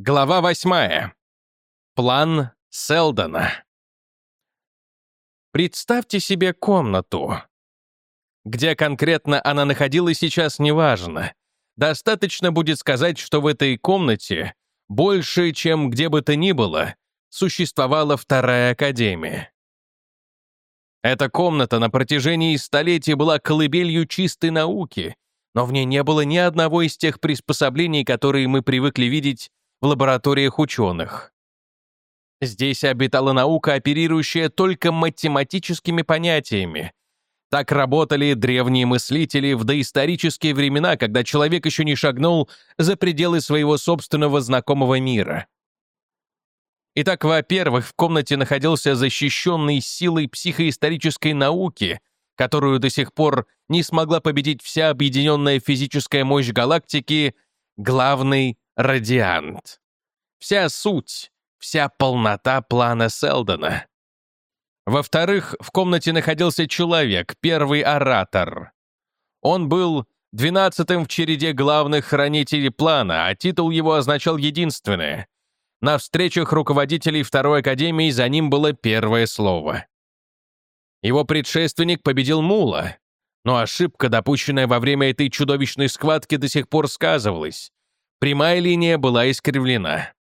Глава восьмая. План Селдона. Представьте себе комнату. Где конкретно она находилась сейчас, неважно. Достаточно будет сказать, что в этой комнате, больше, чем где бы то ни было, существовала вторая академия. Эта комната на протяжении столетий была колыбелью чистой науки, но в ней не было ни одного из тех приспособлений, которые мы привыкли видеть в лабораториях ученых. Здесь обитала наука, оперирующая только математическими понятиями. Так работали древние мыслители в доисторические времена, когда человек еще не шагнул за пределы своего собственного знакомого мира. Итак, во-первых, в комнате находился защищенный силой психоисторической науки, которую до сих пор не смогла победить вся объединенная физическая мощь галактики, главный радиант. Вся суть, вся полнота плана Селдона. Во-вторых, в комнате находился человек, первый оратор. Он был двенадцатым в череде главных хранителей плана, а титул его означал единственное. На встречах руководителей Второй Академии за ним было первое слово. Его предшественник победил Мула, но ошибка, допущенная во время этой чудовищной схватки, до сих пор сказывалась. Прямая линия была искривлена.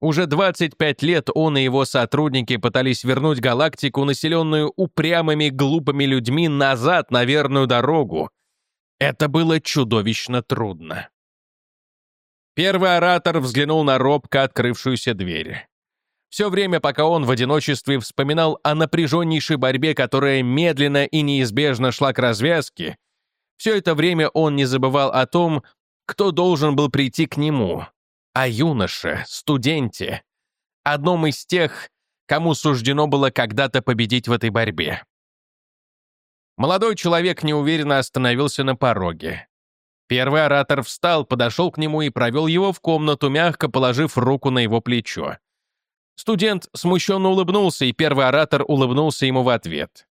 Уже 25 лет он и его сотрудники пытались вернуть галактику, населенную упрямыми глупыми людьми, назад на верную дорогу. Это было чудовищно трудно. Первый оратор взглянул на робко открывшуюся дверь. Все время, пока он в одиночестве вспоминал о напряженнейшей борьбе, которая медленно и неизбежно шла к развязке, все это время он не забывал о том, кто должен был прийти к нему, о юноше, студенте, одном из тех, кому суждено было когда-то победить в этой борьбе. Молодой человек неуверенно остановился на пороге. Первый оратор встал, подошел к нему и провел его в комнату, мягко положив руку на его плечо. Студент смущенно улыбнулся, и первый оратор улыбнулся ему в ответ.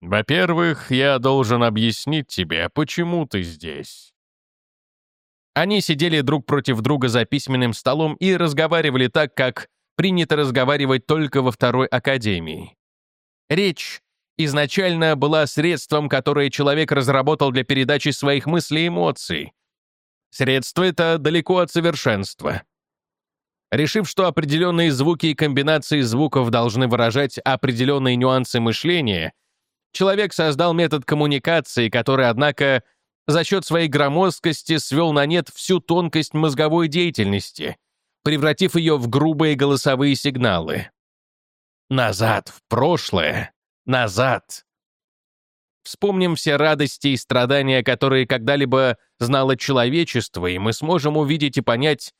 «Во-первых, я должен объяснить тебе, почему ты здесь. Они сидели друг против друга за письменным столом и разговаривали так, как принято разговаривать только во второй академии. Речь изначально была средством, которое человек разработал для передачи своих мыслей и эмоций. Средство это далеко от совершенства. Решив, что определенные звуки и комбинации звуков должны выражать определенные нюансы мышления, человек создал метод коммуникации, который, однако, за счет своей громоздкости свел на нет всю тонкость мозговой деятельности, превратив ее в грубые голосовые сигналы. Назад, в прошлое, назад. Вспомним все радости и страдания, которые когда-либо знало человечество, и мы сможем увидеть и понять,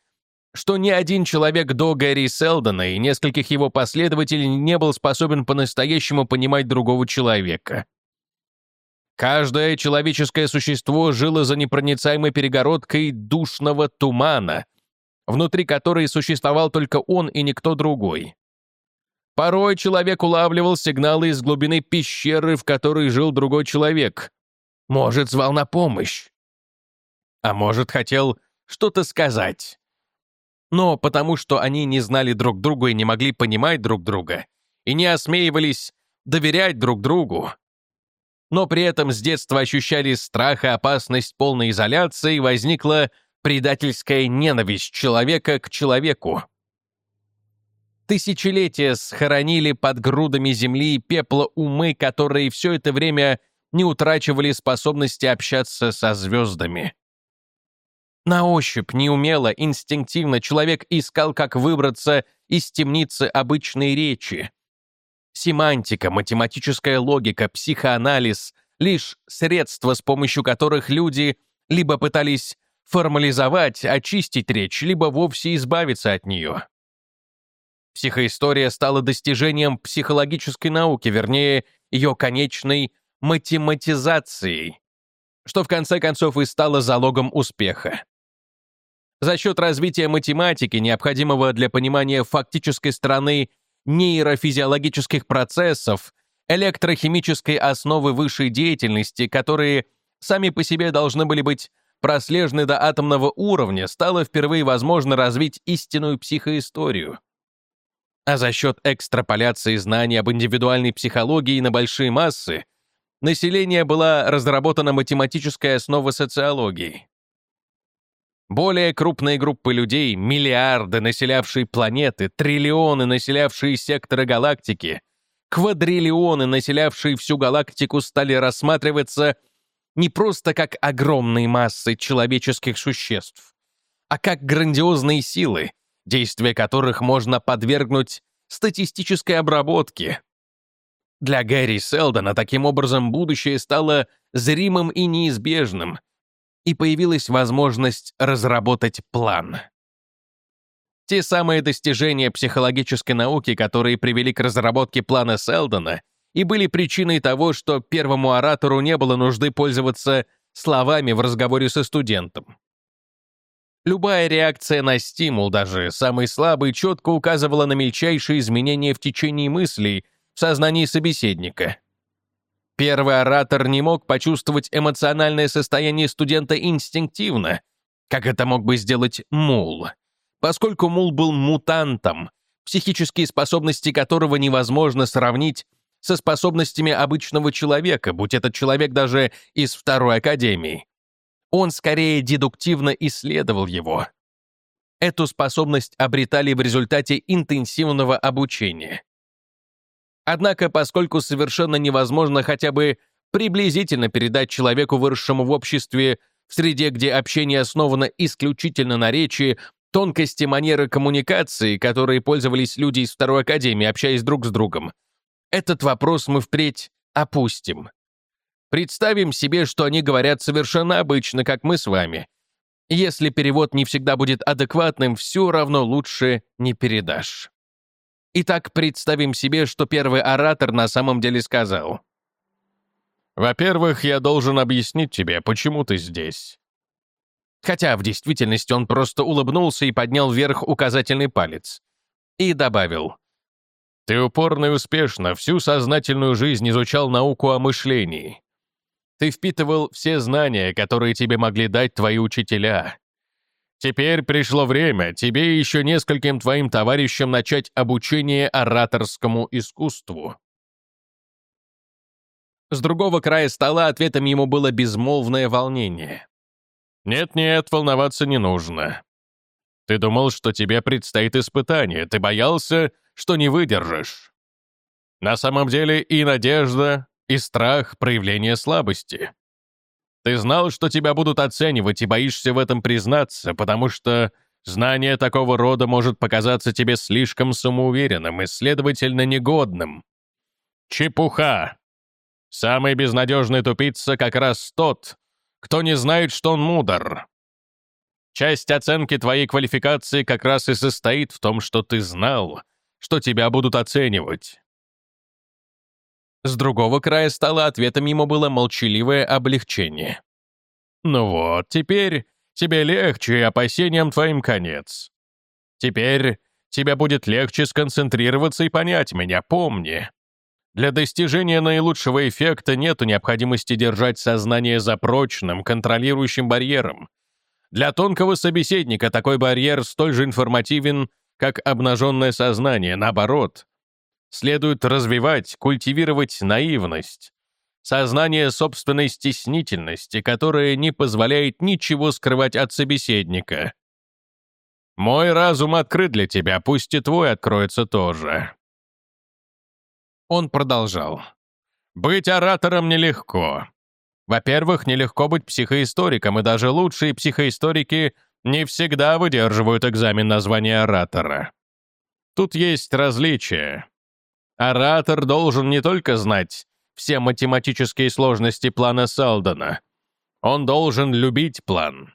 что ни один человек до Гэри Селдона и нескольких его последователей не был способен по-настоящему понимать другого человека. Каждое человеческое существо жило за непроницаемой перегородкой душного тумана, внутри которой существовал только он и никто другой. Порой человек улавливал сигналы из глубины пещеры, в которой жил другой человек. Может, звал на помощь. А может, хотел что-то сказать. Но потому что они не знали друг друга и не могли понимать друг друга, и не осмеивались доверять друг другу, но при этом с детства ощущали страх и опасность полной изоляции, возникла предательская ненависть человека к человеку. Тысячелетия схоронили под грудами земли и пепла умы, которые все это время не утрачивали способности общаться со звездами. На ощупь, неумело, инстинктивно человек искал, как выбраться из темницы обычной речи, Семантика, математическая логика, психоанализ — лишь средства, с помощью которых люди либо пытались формализовать, очистить речь, либо вовсе избавиться от нее. Психоистория стала достижением психологической науки, вернее, ее конечной математизацией, что в конце концов и стало залогом успеха. За счет развития математики, необходимого для понимания фактической стороны нейрофизиологических процессов, электрохимической основы высшей деятельности, которые сами по себе должны были быть прослежены до атомного уровня, стало впервые возможно развить истинную психоисторию. А за счет экстраполяции знаний об индивидуальной психологии на большие массы населения была разработана математическая основа социологии. Более крупные группы людей, миллиарды, населявшие планеты, триллионы, населявшие секторы галактики, квадриллионы, населявшие всю галактику, стали рассматриваться не просто как огромные массы человеческих существ, а как грандиозные силы, действия которых можно подвергнуть статистической обработке. Для Гэри Селдона таким образом будущее стало зримым и неизбежным, и появилась возможность разработать план. Те самые достижения психологической науки, которые привели к разработке плана Селдона, и были причиной того, что первому оратору не было нужды пользоваться словами в разговоре со студентом. Любая реакция на стимул, даже самый слабый, четко указывала на мельчайшие изменения в течение мыслей в сознании собеседника. Первый оратор не мог почувствовать эмоциональное состояние студента инстинктивно, как это мог бы сделать Мул. Поскольку Мул был мутантом, психические способности которого невозможно сравнить со способностями обычного человека, будь этот человек даже из второй академии. Он скорее дедуктивно исследовал его. Эту способность обретали в результате интенсивного обучения. Однако, поскольку совершенно невозможно хотя бы приблизительно передать человеку, выросшему в обществе, в среде, где общение основано исключительно на речи, тонкости манеры коммуникации, которые пользовались люди из Второй Академии, общаясь друг с другом, этот вопрос мы впредь опустим. Представим себе, что они говорят совершенно обычно, как мы с вами. Если перевод не всегда будет адекватным, все равно лучше не передашь. Итак, представим себе, что первый оратор на самом деле сказал. «Во-первых, я должен объяснить тебе, почему ты здесь». Хотя в действительности он просто улыбнулся и поднял вверх указательный палец. И добавил. «Ты упорно и успешно всю сознательную жизнь изучал науку о мышлении. Ты впитывал все знания, которые тебе могли дать твои учителя. Теперь пришло время тебе и еще нескольким твоим товарищам начать обучение ораторскому искусству». С другого края стола ответом ему было безмолвное волнение. «Нет-нет, волноваться не нужно. Ты думал, что тебе предстоит испытание, ты боялся, что не выдержишь. На самом деле и надежда, и страх — проявление слабости. Ты знал, что тебя будут оценивать, и боишься в этом признаться, потому что знание такого рода может показаться тебе слишком самоуверенным и, следовательно, негодным. Чепуха! Самый безнадежный тупица как раз тот, кто не знает, что он мудр. Часть оценки твоей квалификации как раз и состоит в том, что ты знал, что тебя будут оценивать. С другого края стола ответом ему было молчаливое облегчение. «Ну вот, теперь тебе легче, и опасениям твоим конец. Теперь тебе будет легче сконцентрироваться и понять меня, помни. Для достижения наилучшего эффекта нету необходимости держать сознание за прочным, контролирующим барьером. Для тонкого собеседника такой барьер столь же информативен, как обнаженное сознание, наоборот. Следует развивать, культивировать наивность, сознание собственной стеснительности, которое не позволяет ничего скрывать от собеседника. Мой разум открыт для тебя, пусть и твой откроется тоже. Он продолжал. Быть оратором нелегко. Во-первых, нелегко быть психоисториком, и даже лучшие психоисторики не всегда выдерживают экзамен на звание оратора. Тут есть различия. Оратор должен не только знать все математические сложности плана Салдена. Он должен любить план.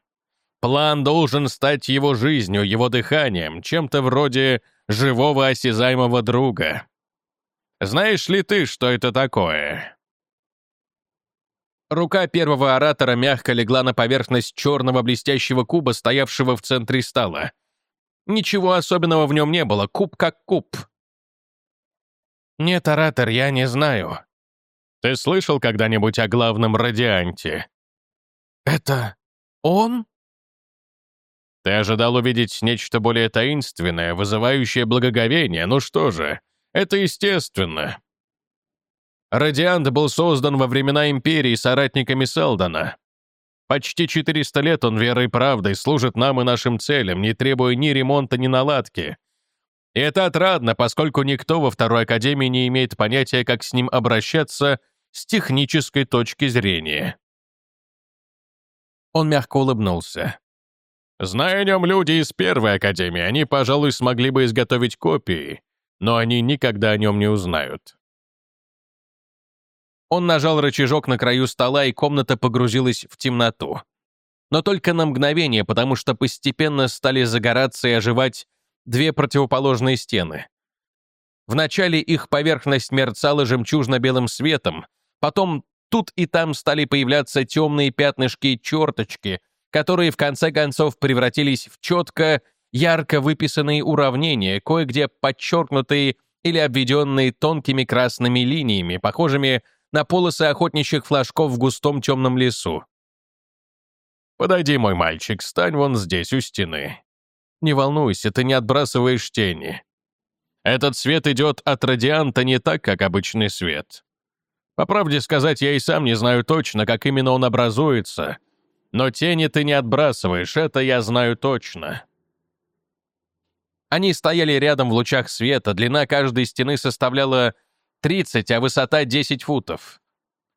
План должен стать его жизнью, его дыханием, чем-то вроде живого осязаемого друга. Знаешь ли ты, что это такое? Рука первого оратора мягко легла на поверхность черного блестящего куба, стоявшего в центре стола. Ничего особенного в нем не было, куб как куб. «Нет, оратор, я не знаю». «Ты слышал когда-нибудь о главном радианте?» «Это... Он? Ты ожидал увидеть нечто более таинственное, вызывающее благоговение. Ну что же, это естественно. Радиант был создан во времена Империи соратниками Селдона. Почти 400 лет он верой и правдой служит нам и нашим целям, не требуя ни ремонта, ни наладки. И это отрадно, поскольку никто во Второй Академии не имеет понятия, как с ним обращаться с технической точки зрения. Он мягко улыбнулся. Зная о нем люди из Первой Академии, они, пожалуй, смогли бы изготовить копии, но они никогда о нем не узнают. Он нажал рычажок на краю стола, и комната погрузилась в темноту. Но только на мгновение, потому что постепенно стали загораться и оживать две противоположные стены. Вначале их поверхность мерцала жемчужно-белым светом, потом тут и там стали появляться темные пятнышки и черточки, которые в конце концов превратились в четко, ярко выписанные уравнения, кое-где подчеркнутые или обведенные тонкими красными линиями, похожими на полосы охотничьих флажков в густом темном лесу. «Подойди, мой мальчик, стань вон здесь, у стены. Не волнуйся, ты не отбрасываешь тени. Этот свет идет от радианта не так, как обычный свет. По правде сказать, я и сам не знаю точно, как именно он образуется, но тени ты не отбрасываешь, это я знаю точно». Они стояли рядом в лучах света, длина каждой стены составляла 30, а высота 10 футов.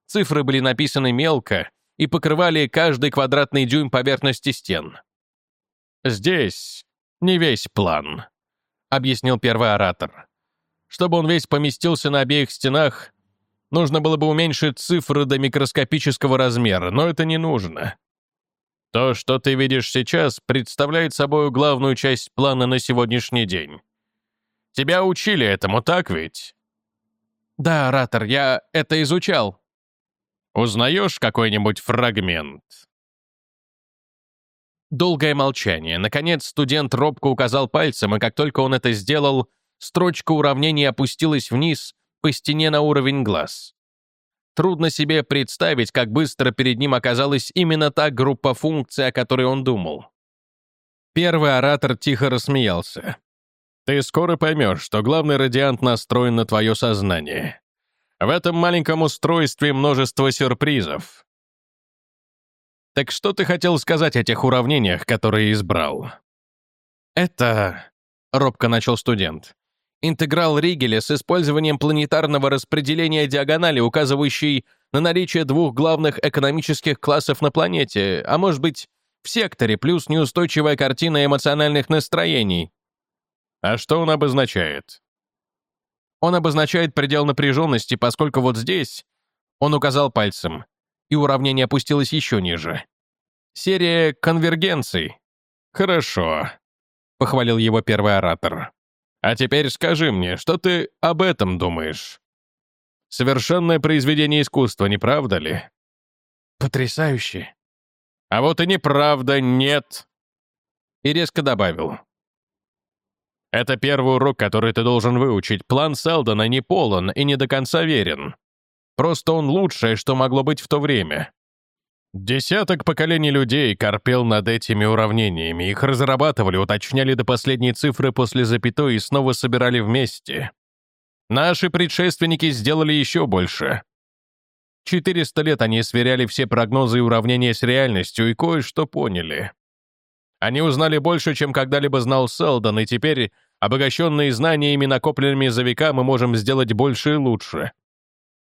Цифры были написаны мелко и покрывали каждый квадратный дюйм поверхности стен. «Здесь не весь план», — объяснил первый оратор. «Чтобы он весь поместился на обеих стенах, нужно было бы уменьшить цифры до микроскопического размера, но это не нужно. То, что ты видишь сейчас, представляет собой главную часть плана на сегодняшний день. Тебя учили этому, так ведь?» «Да, оратор, я это изучал». «Узнаешь какой-нибудь фрагмент?» Долгое молчание. Наконец, студент робко указал пальцем, и как только он это сделал, строчка уравнений опустилась вниз по стене на уровень глаз. Трудно себе представить, как быстро перед ним оказалась именно та группа функций, о которой он думал. Первый оратор тихо рассмеялся. Ты скоро поймешь, что главный радиант настроен на твое сознание. В этом маленьком устройстве множество сюрпризов. Так что ты хотел сказать о тех уравнениях, которые избрал? Это... Робко начал студент. Интеграл Ригеля с использованием планетарного распределения диагонали, указывающий на наличие двух главных экономических классов на планете, а может быть, в секторе, плюс неустойчивая картина эмоциональных настроений. А что он обозначает? Он обозначает предел напряженности, поскольку вот здесь, он указал пальцем, и уравнение опустилось еще ниже. Серия конвергенций. Хорошо, похвалил его первый оратор. А теперь скажи мне, что ты об этом думаешь? Совершенное произведение искусства, не правда ли? Потрясающе. А вот и неправда, нет. И резко добавил. Это первый урок, который ты должен выучить. План Селдона не полон и не до конца верен. Просто он лучшее, что могло быть в то время. Десяток поколений людей корпел над этими уравнениями, их разрабатывали, уточняли до последней цифры после запятой и снова собирали вместе. Наши предшественники сделали еще больше. 400 лет они сверяли все прогнозы и уравнения с реальностью и кое-что поняли. Они узнали больше, чем когда-либо знал Селдон, и теперь, обогащенные знаниями, накопленными за века, мы можем сделать больше и лучше.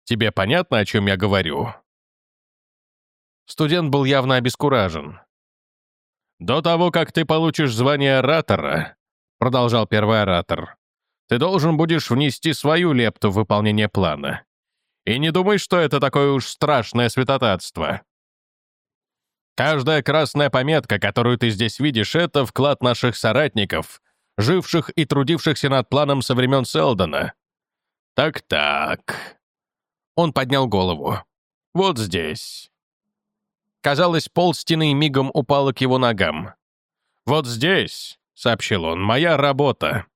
Тебе понятно, о чем я говорю?» Студент был явно обескуражен. «До того, как ты получишь звание оратора», — продолжал первый оратор, «ты должен будешь внести свою лепту в выполнение плана. И не думай, что это такое уж страшное святотатство. Каждая красная пометка, которую ты здесь видишь, это вклад наших соратников, живших и трудившихся над планом со времен Селдона. Так-так. Он поднял голову. Вот здесь. Казалось, пол стены мигом упало к его ногам. «Вот здесь», — сообщил он, — «моя работа».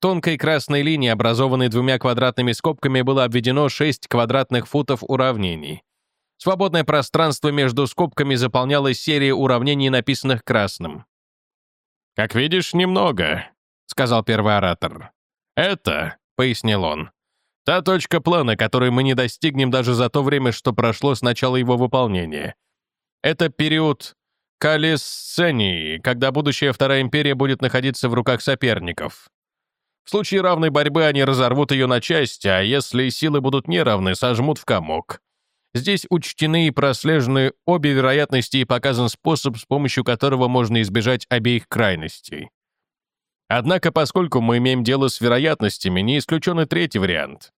Тонкой красной линией, образованной двумя квадратными скобками, было обведено 6 квадратных футов уравнений. Свободное пространство между скобками заполнялось серией уравнений, написанных красным. «Как видишь, немного», — сказал первый оратор. «Это», — пояснил он, — «та точка плана, которой мы не достигнем даже за то время, что прошло с начала его выполнения. Это период калисцении, когда будущая Вторая Империя будет находиться в руках соперников. В случае равной борьбы они разорвут ее на части, а если силы будут неравны, сожмут в комок. Здесь учтены и прослежены обе вероятности и показан способ, с помощью которого можно избежать обеих крайностей. Однако, поскольку мы имеем дело с вероятностями, не исключен и третий вариант.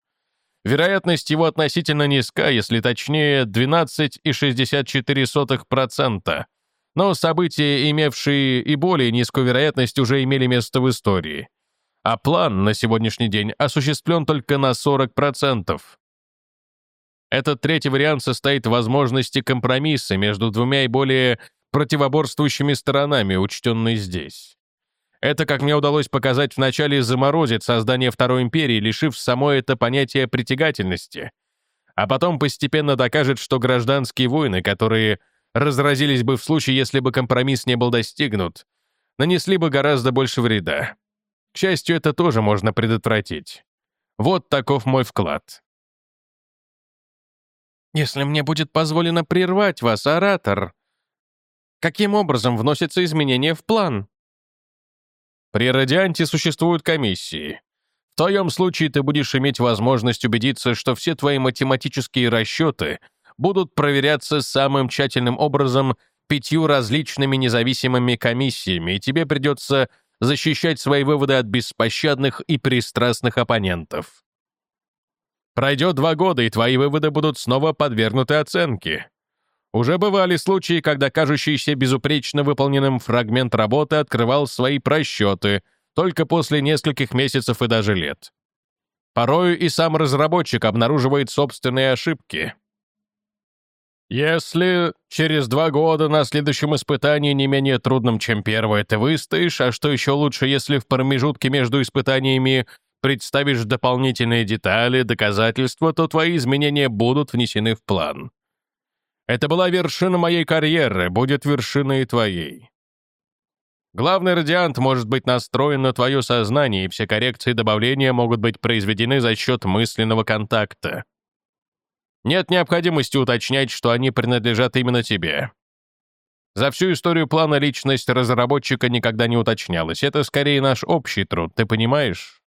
Вероятность его относительно низка, если точнее 12,64%, но события, имевшие и более низкую вероятность, уже имели место в истории. А план на сегодняшний день осуществлен только на 40%. Этот третий вариант состоит в возможности компромисса между двумя и более противоборствующими сторонами, учтенной здесь. Это, как мне удалось показать вначале, заморозит создание Второй империи, лишив само это понятие притягательности, а потом постепенно докажет, что гражданские войны, которые разразились бы в случае, если бы компромисс не был достигнут, нанесли бы гораздо больше вреда. К счастью, это тоже можно предотвратить. Вот таков мой вклад. Если мне будет позволено прервать вас, оратор, каким образом вносятся изменения в план? При радианте существуют комиссии. В твоем случае ты будешь иметь возможность убедиться, что все твои математические расчеты будут проверяться самым тщательным образом пятью различными независимыми комиссиями, и тебе придется защищать свои выводы от беспощадных и пристрастных оппонентов. Пройдет два года, и твои выводы будут снова подвергнуты оценке. Уже бывали случаи, когда кажущийся безупречно выполненным фрагмент работы открывал свои просчеты только после нескольких месяцев и даже лет. Порою и сам разработчик обнаруживает собственные ошибки. Если через два года на следующем испытании не менее трудным, чем первое, ты выстоишь, а что еще лучше, если в промежутке между испытаниями представишь дополнительные детали, доказательства, то твои изменения будут внесены в план. Это была вершина моей карьеры, будет вершиной и твоей. Главный радиант может быть настроен на твое сознание, и все коррекции и добавления могут быть произведены за счет мысленного контакта. Нет необходимости уточнять, что они принадлежат именно тебе. За всю историю плана личность разработчика никогда не уточнялась. Это скорее наш общий труд, ты понимаешь?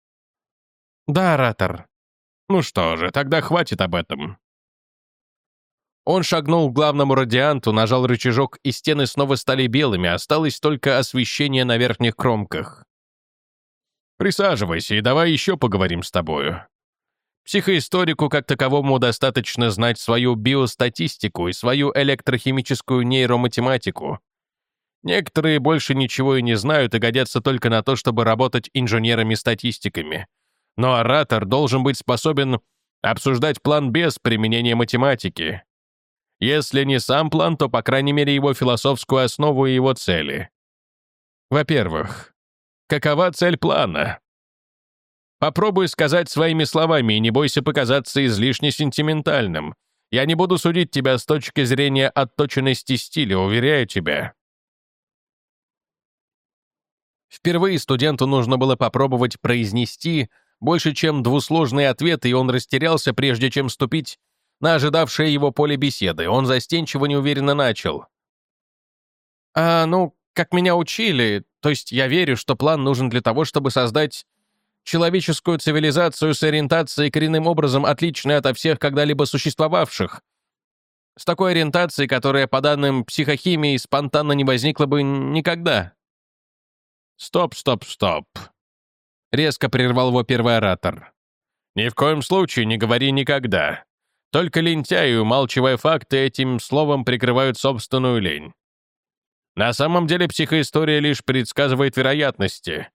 Да, оратор. Ну что же, тогда хватит об этом. Он шагнул к главному радианту, нажал рычажок, и стены снова стали белыми, осталось только освещение на верхних кромках. «Присаживайся и давай еще поговорим с тобою. Психоисторику как таковому достаточно знать свою биостатистику и свою электрохимическую нейроматематику. Некоторые больше ничего и не знают и годятся только на то, чтобы работать инженерами-статистиками. Но оратор должен быть способен обсуждать план без применения математики. Если не сам план, то, по крайней мере, его философскую основу и его цели. Во-первых, какова цель плана? Попробуй сказать своими словами и не бойся показаться излишне сентиментальным. Я не буду судить тебя с точки зрения отточенности стиля, уверяю тебя. Впервые студенту нужно было попробовать произнести больше, чем двусложные ответы, и он растерялся, прежде чем ступить на ожидавшее его поле беседы. Он застенчиво неуверенно начал. «А, ну, как меня учили, то есть я верю, что план нужен для того, чтобы создать человеческую цивилизацию с ориентацией коренным образом отличной от всех когда-либо существовавших. С такой ориентацией, которая, по данным психохимии, спонтанно не возникла бы никогда». «Стоп, стоп, стоп», — резко прервал его первый оратор. «Ни в коем случае не говори никогда. Только лентяи, умалчивая факты, этим словом прикрывают собственную лень. На самом деле психоистория лишь предсказывает вероятности.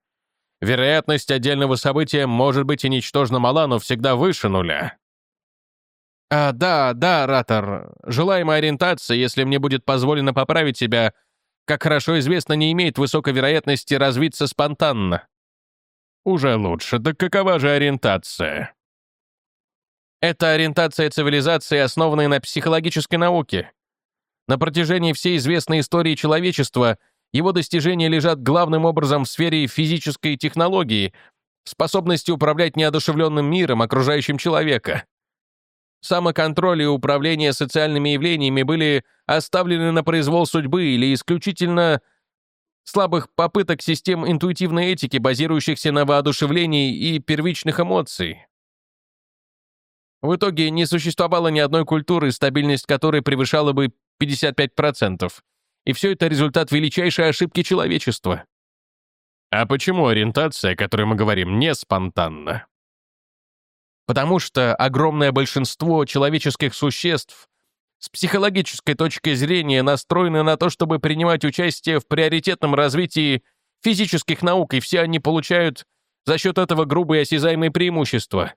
Вероятность отдельного события может быть и ничтожно мала, но всегда выше нуля. А, да, да, Ратор, желаемая ориентация, если мне будет позволено поправить себя, как хорошо известно, не имеет высокой вероятности развиться спонтанно. Уже лучше. Да какова же ориентация? Это ориентация цивилизации, основанная на психологической науке. На протяжении всей известной истории человечества его достижения лежат главным образом в сфере физической технологии, способности управлять неодушевленным миром, окружающим человека. Самоконтроль и управление социальными явлениями были оставлены на произвол судьбы или исключительно слабых попыток систем интуитивной этики, базирующихся на воодушевлении и первичных эмоций. В итоге не существовало ни одной культуры, стабильность которой превышала бы 55%. И все это результат величайшей ошибки человечества. А почему ориентация, о которой мы говорим, не спонтанна? Потому что огромное большинство человеческих существ с психологической точки зрения настроены на то, чтобы принимать участие в приоритетном развитии физических наук, и все они получают за счет этого грубые осязаемые преимущества.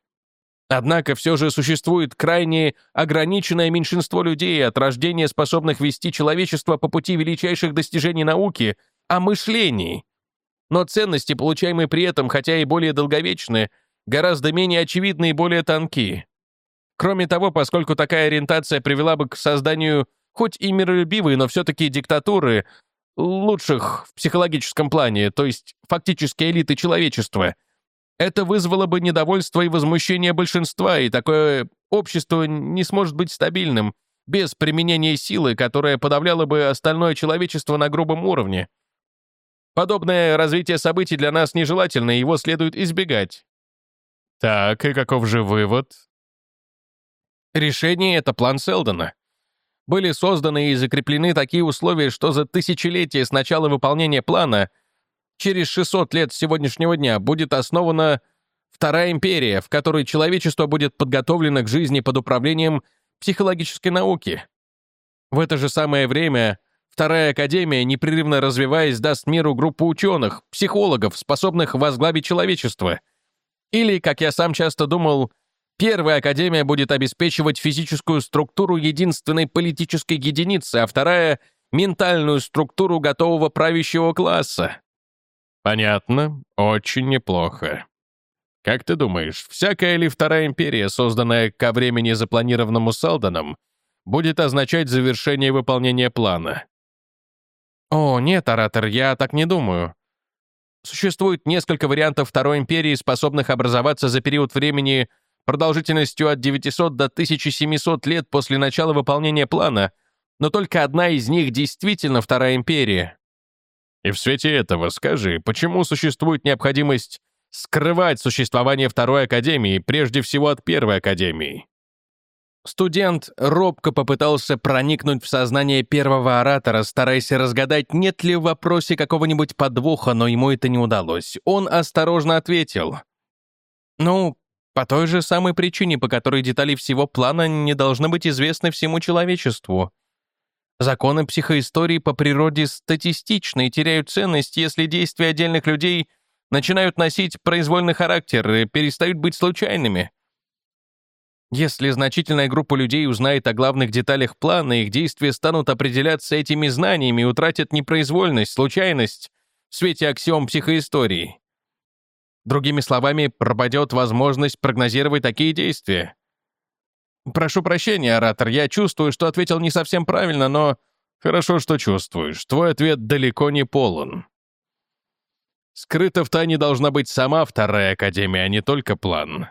Однако все же существует крайне ограниченное меньшинство людей от рождения, способных вести человечество по пути величайших достижений науки, о мышлении. Но ценности, получаемые при этом, хотя и более долговечны, гораздо менее очевидны и более тонкие. Кроме того, поскольку такая ориентация привела бы к созданию хоть и миролюбивой, но все-таки диктатуры, лучших в психологическом плане, то есть фактически элиты человечества, это вызвало бы недовольство и возмущение большинства, и такое общество не сможет быть стабильным без применения силы, которая подавляла бы остальное человечество на грубом уровне. Подобное развитие событий для нас нежелательно, и его следует избегать. Так, и каков же вывод? Решение — это план Селдона. Были созданы и закреплены такие условия, что за тысячелетия с начала выполнения плана через 600 лет с сегодняшнего дня будет основана Вторая империя, в которой человечество будет подготовлено к жизни под управлением психологической науки. В это же самое время Вторая Академия, непрерывно развиваясь, даст миру группу ученых, психологов, способных возглавить человечество. Или, как я сам часто думал, Первая Академия будет обеспечивать физическую структуру единственной политической единицы, а вторая — ментальную структуру готового правящего класса. Понятно. Очень неплохо. Как ты думаешь, всякая ли Вторая Империя, созданная ко времени запланированному Салданом, будет означать завершение выполнения плана? О, нет, оратор, я так не думаю. Существует несколько вариантов Второй Империи, способных образоваться за период времени продолжительностью от 900 до 1700 лет после начала выполнения плана, но только одна из них действительно Вторая Империя. И в свете этого скажи, почему существует необходимость скрывать существование Второй Академии, прежде всего от Первой Академии? Студент робко попытался проникнуть в сознание первого оратора, стараясь разгадать, нет ли в вопросе какого-нибудь подвоха, но ему это не удалось. Он осторожно ответил. «Ну, по той же самой причине, по которой детали всего плана не должны быть известны всему человечеству. Законы психоистории по природе статистичны и теряют ценность, если действия отдельных людей начинают носить произвольный характер и перестают быть случайными. Если значительная группа людей узнает о главных деталях плана, их действия станут определяться этими знаниями и утратят непроизвольность, случайность в свете аксиом психоистории. Другими словами, пропадет возможность прогнозировать такие действия. Прошу прощения, оратор, я чувствую, что ответил не совсем правильно, но... Хорошо, что чувствуешь. Твой ответ далеко не полон. Скрыта в тайне должна быть сама Вторая Академия, а не только план.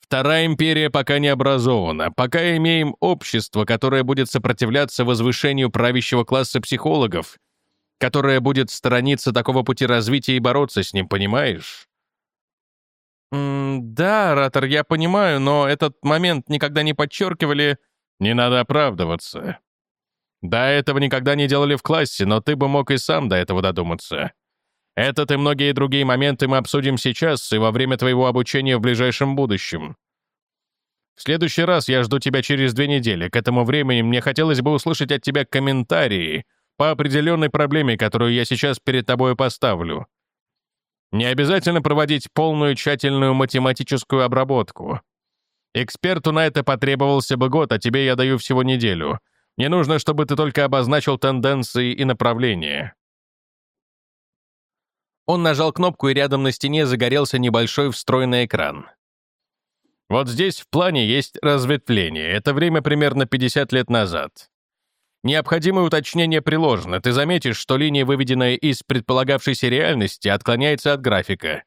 Вторая империя пока не образована, пока имеем общество, которое будет сопротивляться возвышению правящего класса психологов, которое будет сторониться такого пути развития и бороться с ним, понимаешь? «Да, оратор, я понимаю, но этот момент никогда не подчеркивали...» «Не надо оправдываться. До этого никогда не делали в классе, но ты бы мог и сам до этого додуматься. Этот и многие другие моменты мы обсудим сейчас и во время твоего обучения в ближайшем будущем. В следующий раз я жду тебя через две недели. К этому времени мне хотелось бы услышать от тебя комментарии по определенной проблеме, которую я сейчас перед тобой поставлю. Не обязательно проводить полную тщательную математическую обработку. Эксперту на это потребовался бы год, а тебе я даю всего неделю. Мне нужно, чтобы ты только обозначил тенденции и направления». Он нажал кнопку, и рядом на стене загорелся небольшой встроенный экран. Вот здесь в плане есть разветвление. Это время примерно 50 лет назад. Необходимое уточнение приложено. Ты заметишь, что линия, выведенная из предполагавшейся реальности, отклоняется от графика.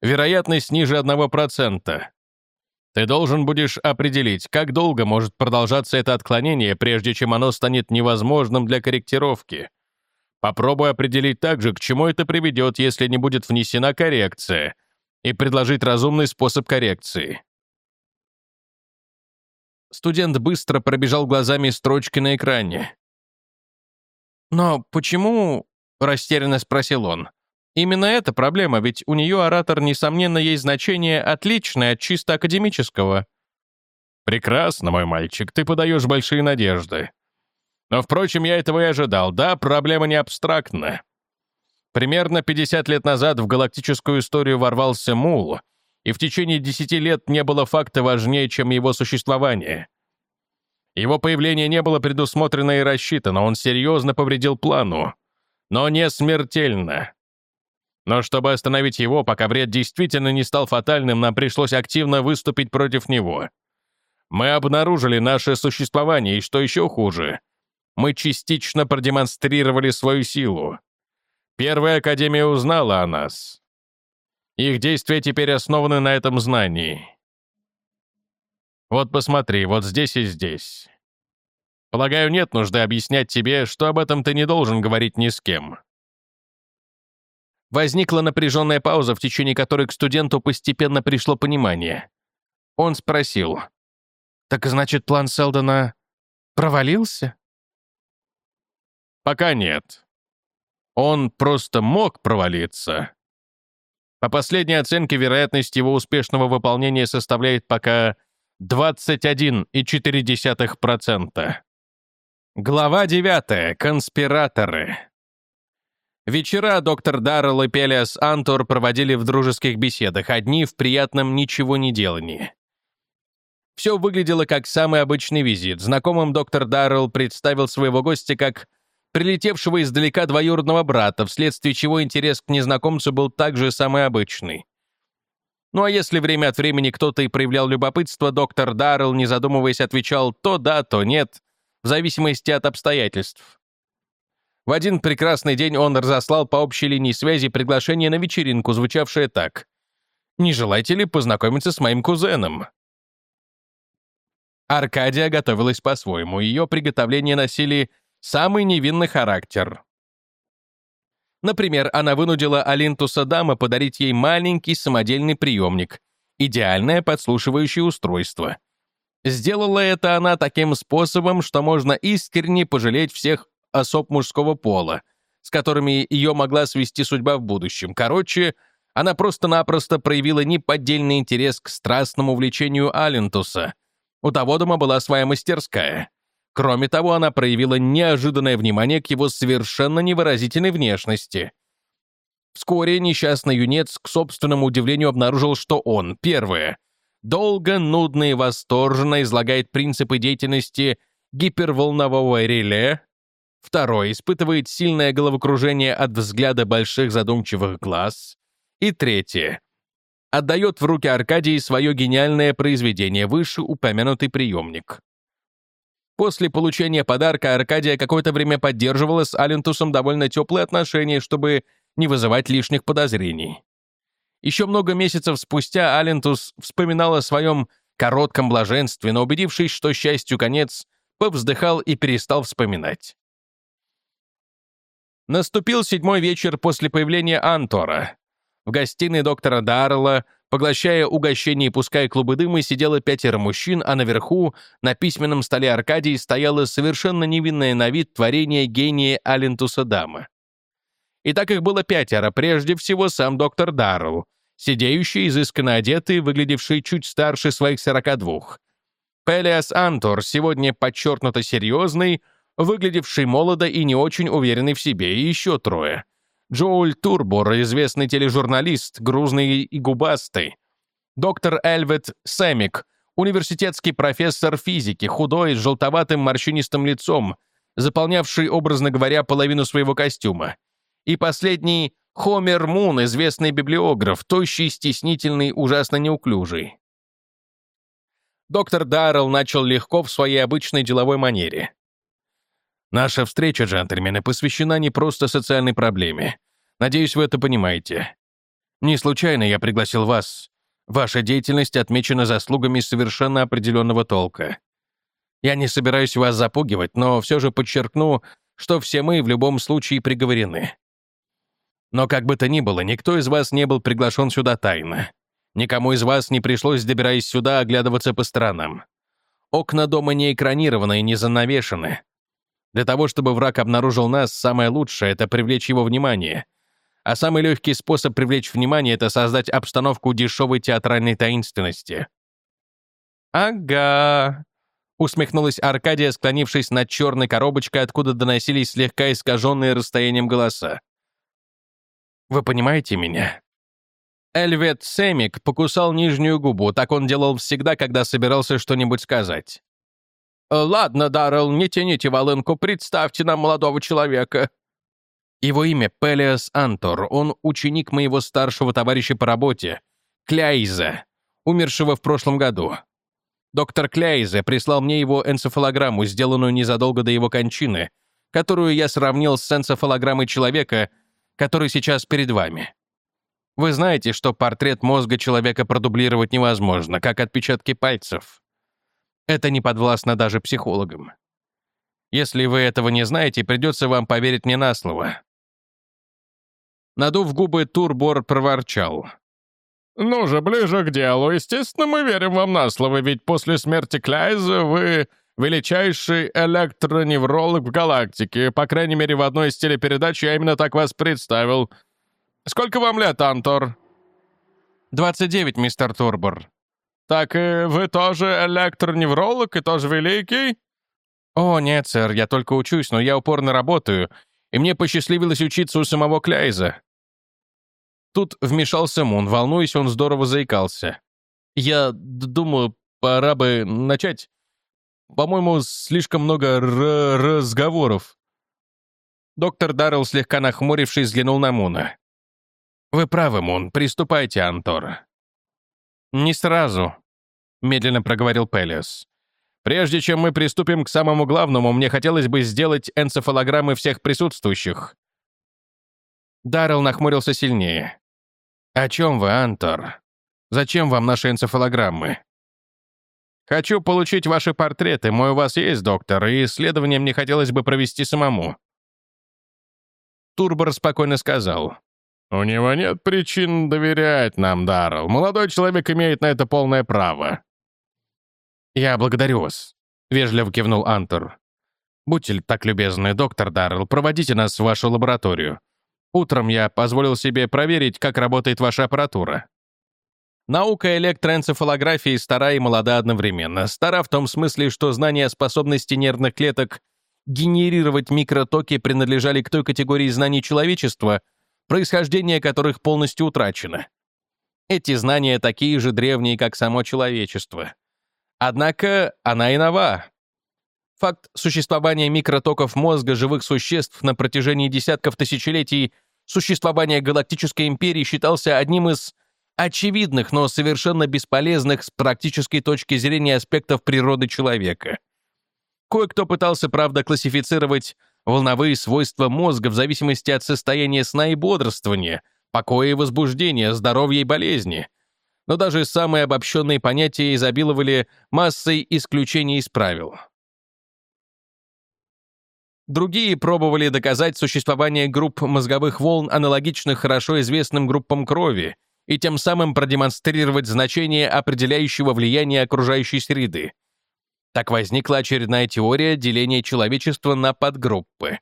Вероятность ниже 1%. Ты должен будешь определить, как долго может продолжаться это отклонение, прежде чем оно станет невозможным для корректировки. Попробуй определить также, к чему это приведет, если не будет внесена коррекция, и предложить разумный способ коррекции. Студент быстро пробежал глазами строчки на экране. «Но почему?» — растерянно спросил он. «Именно эта проблема, ведь у нее оратор, несомненно, есть значение отличное от чисто академического». «Прекрасно, мой мальчик, ты подаешь большие надежды. Но, впрочем, я этого и ожидал. Да, проблема не абстрактна. Примерно 50 лет назад в галактическую историю ворвался Мул — и в течение десяти лет не было факта важнее, чем его существование. Его появление не было предусмотрено и рассчитано, он серьезно повредил плану, но не смертельно. Но чтобы остановить его, пока вред действительно не стал фатальным, нам пришлось активно выступить против него. Мы обнаружили наше существование, и что еще хуже, мы частично продемонстрировали свою силу. Первая Академия узнала о нас. Их действия теперь основаны на этом знании. Вот посмотри, вот здесь и здесь. Полагаю, нет нужды объяснять тебе, что об этом ты не должен говорить ни с кем. Возникла напряженная пауза, в течение которой к студенту постепенно пришло понимание. Он спросил. «Так значит, план Селдона провалился?» «Пока нет. Он просто мог провалиться. По последней оценке, вероятность его успешного выполнения составляет пока 21,4%. Глава 9. Конспираторы. Вечера доктор Даррелл и Пелиас Антор проводили в дружеских беседах, одни в приятном ничего не делании. Все выглядело как самый обычный визит. Знакомым доктор Даррелл представил своего гостя как прилетевшего издалека двоюродного брата, вследствие чего интерес к незнакомцу был также самый обычный. Ну а если время от времени кто-то и проявлял любопытство, доктор Даррелл, не задумываясь, отвечал то да, то нет, в зависимости от обстоятельств. В один прекрасный день он разослал по общей линии связи приглашение на вечеринку, звучавшее так. «Не желаете ли познакомиться с моим кузеном?» Аркадия готовилась по-своему. Ее приготовления носили самый невинный характер. Например, она вынудила Алинтуса Дама подарить ей маленький самодельный приемник, идеальное подслушивающее устройство. Сделала это она таким способом, что можно искренне пожалеть всех особ мужского пола, с которыми ее могла свести судьба в будущем. Короче, она просто-напросто проявила неподдельный интерес к страстному увлечению Алентуса. У того дома была своя мастерская. Кроме того, она проявила неожиданное внимание к его совершенно невыразительной внешности. Вскоре несчастный юнец, к собственному удивлению, обнаружил, что он, первое, долго, нудно и восторженно излагает принципы деятельности гиперволнового реле, второе, испытывает сильное головокружение от взгляда больших задумчивых глаз, и третье, отдает в руки Аркадии свое гениальное произведение, выше упомянутый приемник. После получения подарка Аркадия какое-то время поддерживала с Алентусом довольно теплые отношения, чтобы не вызывать лишних подозрений. Еще много месяцев спустя Алентус вспоминал о своем коротком блаженстве, но убедившись, что счастью конец, повздыхал и перестал вспоминать. Наступил седьмой вечер после появления Антора. В гостиной доктора Даррелла Поглощая угощение и пуская клубы дыма, сидело пятеро мужчин, а наверху, на письменном столе Аркадии, стояло совершенно невинное на вид творение гения Алентуса Дама. И так их было пятеро, прежде всего сам доктор Даррелл, сидеющий, изысканно одетый, выглядевший чуть старше своих сорока двух. Пелиас Антор, сегодня подчеркнуто серьезный, выглядевший молодо и не очень уверенный в себе, и еще трое — Джоуль Турбор, известный тележурналист, грузный и губастый. Доктор Эльвет Сэмик, университетский профессор физики, худой, с желтоватым морщинистым лицом, заполнявший, образно говоря, половину своего костюма. И последний — Хомер Мун, известный библиограф, тощий, стеснительный, ужасно неуклюжий. Доктор Даррелл начал легко в своей обычной деловой манере. «Наша встреча, джентльмены, посвящена не просто социальной проблеме. Надеюсь, вы это понимаете. Не случайно я пригласил вас. Ваша деятельность отмечена заслугами совершенно определенного толка. Я не собираюсь вас запугивать, но все же подчеркну, что все мы в любом случае приговорены. Но как бы то ни было, никто из вас не был приглашен сюда тайно. Никому из вас не пришлось, добираясь сюда, оглядываться по сторонам. Окна дома не экранированы и не занавешены. Для того, чтобы враг обнаружил нас, самое лучшее — это привлечь его внимание. А самый легкий способ привлечь внимание — это создать обстановку дешевой театральной таинственности. «Ага», — усмехнулась Аркадия, склонившись над черной коробочкой, откуда доносились слегка искаженные расстоянием голоса. «Вы понимаете меня?» Эльвет Семик покусал нижнюю губу, так он делал всегда, когда собирался что-нибудь сказать. «Ладно, Даррелл, не тяните волынку, представьте нам молодого человека». Его имя Пелиас Антор, он ученик моего старшего товарища по работе, Кляйза, умершего в прошлом году. Доктор Кляйзе прислал мне его энцефалограмму, сделанную незадолго до его кончины, которую я сравнил с энцефалограммой человека, который сейчас перед вами. Вы знаете, что портрет мозга человека продублировать невозможно, как отпечатки пальцев. Это не подвластно даже психологам. Если вы этого не знаете, придется вам поверить мне на слово». Надув губы, Турбор проворчал. «Ну же, ближе к делу. Естественно, мы верим вам на слово, ведь после смерти Кляйза вы величайший электроневролог в галактике. По крайней мере, в одной из телепередач я именно так вас представил. Сколько вам лет, Антор?» «29, мистер Турбор». «Так и вы тоже электроневролог и тоже великий?» «О, нет, сэр, я только учусь, но я упорно работаю, и мне посчастливилось учиться у самого Кляйза». Тут вмешался Мун, волнуясь, он здорово заикался. «Я думаю, пора бы начать. По-моему, слишком много разговоров». Доктор Даррелл, слегка нахмурившись, взглянул на Муна. «Вы правы, Мун, приступайте, Антор». «Не сразу», — медленно проговорил Пелиас. «Прежде чем мы приступим к самому главному, мне хотелось бы сделать энцефалограммы всех присутствующих». Даррелл нахмурился сильнее. «О чем вы, Антор? Зачем вам наши энцефалограммы?» «Хочу получить ваши портреты, мой у вас есть, доктор, и исследование мне хотелось бы провести самому». Турбор спокойно сказал. «У него нет причин доверять нам, Даррелл. Молодой человек имеет на это полное право». «Я благодарю вас», — вежливо кивнул Антор. «Будьте так любезны, доктор Даррелл, проводите нас в вашу лабораторию. Утром я позволил себе проверить, как работает ваша аппаратура». Наука электроэнцефалографии стара и молода одновременно. Стара в том смысле, что знания о способности нервных клеток генерировать микротоки принадлежали к той категории знаний человечества, происхождение которых полностью утрачено. Эти знания такие же древние, как само человечество. Однако она и нова. Факт существования микротоков мозга живых существ на протяжении десятков тысячелетий существования Галактической империи считался одним из очевидных, но совершенно бесполезных с практической точки зрения аспектов природы человека. Кое-кто пытался, правда, классифицировать волновые свойства мозга в зависимости от состояния сна и бодрствования, покоя и возбуждения, здоровья и болезни. Но даже самые обобщенные понятия изобиловали массой исключений из правил. Другие пробовали доказать существование групп мозговых волн, аналогичных хорошо известным группам крови, и тем самым продемонстрировать значение определяющего влияния окружающей среды. Так возникла очередная теория деления человечества на подгруппы.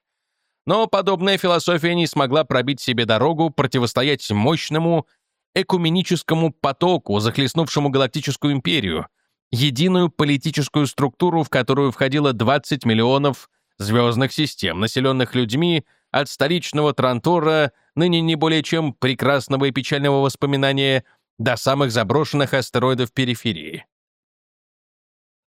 Но подобная философия не смогла пробить себе дорогу, противостоять мощному экуменическому потоку, захлестнувшему Галактическую империю, единую политическую структуру, в которую входило 20 миллионов звездных систем, населенных людьми от столичного Трантора, ныне не более чем прекрасного и печального воспоминания, до самых заброшенных астероидов периферии.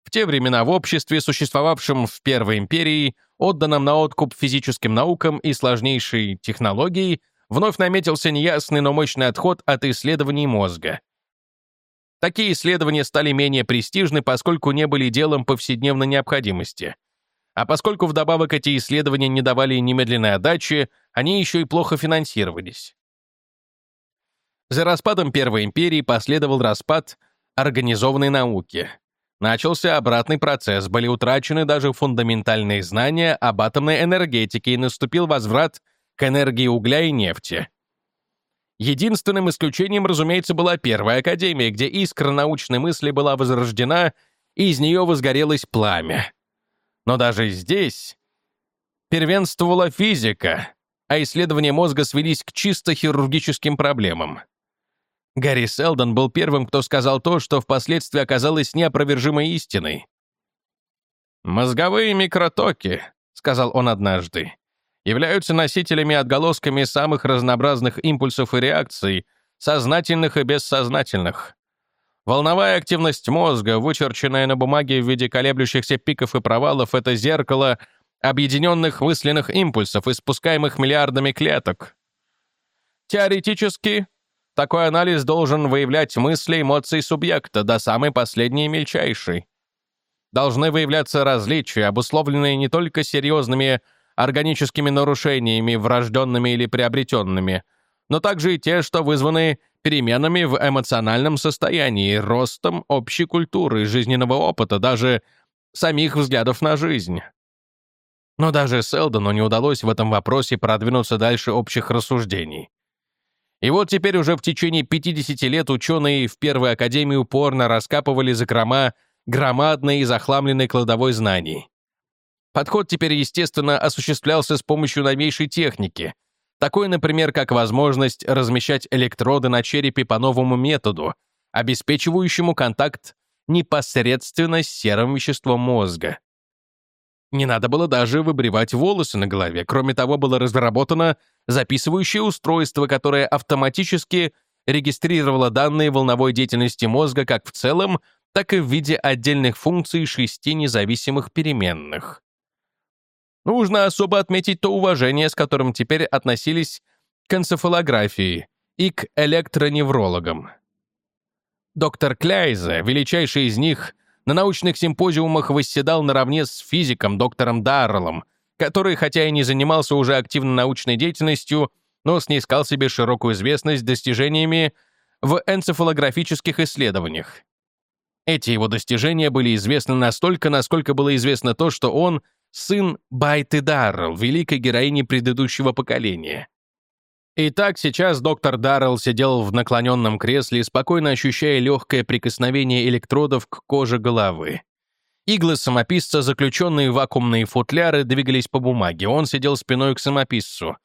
В те времена в обществе, существовавшем в Первой империи, отданном на откуп физическим наукам и сложнейшей технологии, вновь наметился неясный, но мощный отход от исследований мозга. Такие исследования стали менее престижны, поскольку не были делом повседневной необходимости. А поскольку вдобавок эти исследования не давали немедленной отдачи, они еще и плохо финансировались. За распадом Первой империи последовал распад организованной науки. Начался обратный процесс, были утрачены даже фундаментальные знания об атомной энергетике и наступил возврат к энергии угля и нефти. Единственным исключением, разумеется, была Первая Академия, где искра научной мысли была возрождена, и из нее возгорелось пламя. Но даже здесь первенствовала физика, а исследования мозга свелись к чисто хирургическим проблемам. Гарри Селдон был первым, кто сказал то, что впоследствии оказалось неопровержимой истиной. «Мозговые микротоки», — сказал он однажды, являются носителями-отголосками самых разнообразных импульсов и реакций, сознательных и бессознательных. Волновая активность мозга, вычерченная на бумаге в виде колеблющихся пиков и провалов, это зеркало объединенных мысленных импульсов, испускаемых миллиардами клеток. Теоретически, такой анализ должен выявлять мысли, эмоции субъекта до самой последней мельчайшей. Должны выявляться различия, обусловленные не только серьезными органическими нарушениями, врожденными или приобретенными, но также и те, что вызваны переменами в эмоциональном состоянии, ростом общей культуры, жизненного опыта, даже самих взглядов на жизнь. Но даже Селдону не удалось в этом вопросе продвинуться дальше общих рассуждений. И вот теперь уже в течение 50 лет ученые в Первой Академии упорно раскапывали закрома громадной и захламленной кладовой знаний. Подход теперь, естественно, осуществлялся с помощью новейшей техники, такой, например, как возможность размещать электроды на черепе по новому методу, обеспечивающему контакт непосредственно с серым веществом мозга. Не надо было даже выбривать волосы на голове. Кроме того, было разработано записывающее устройство, которое автоматически регистрировало данные волновой деятельности мозга как в целом, так и в виде отдельных функций шести независимых переменных. Нужно особо отметить то уважение, с которым теперь относились к энцефалографии и к электроневрологам. Доктор Кляйзе, величайший из них, на научных симпозиумах восседал наравне с физиком доктором Дарреллом, который, хотя и не занимался уже активно научной деятельностью, но снискал себе широкую известность достижениями в энцефалографических исследованиях. Эти его достижения были известны настолько, насколько было известно то, что он — сын Байты Даррелл, великой героини предыдущего поколения. Итак, сейчас доктор Даррелл сидел в наклоненном кресле, спокойно ощущая легкое прикосновение электродов к коже головы. Иглы самописца, заключенные в вакуумные футляры, двигались по бумаге. Он сидел спиной к самописцу.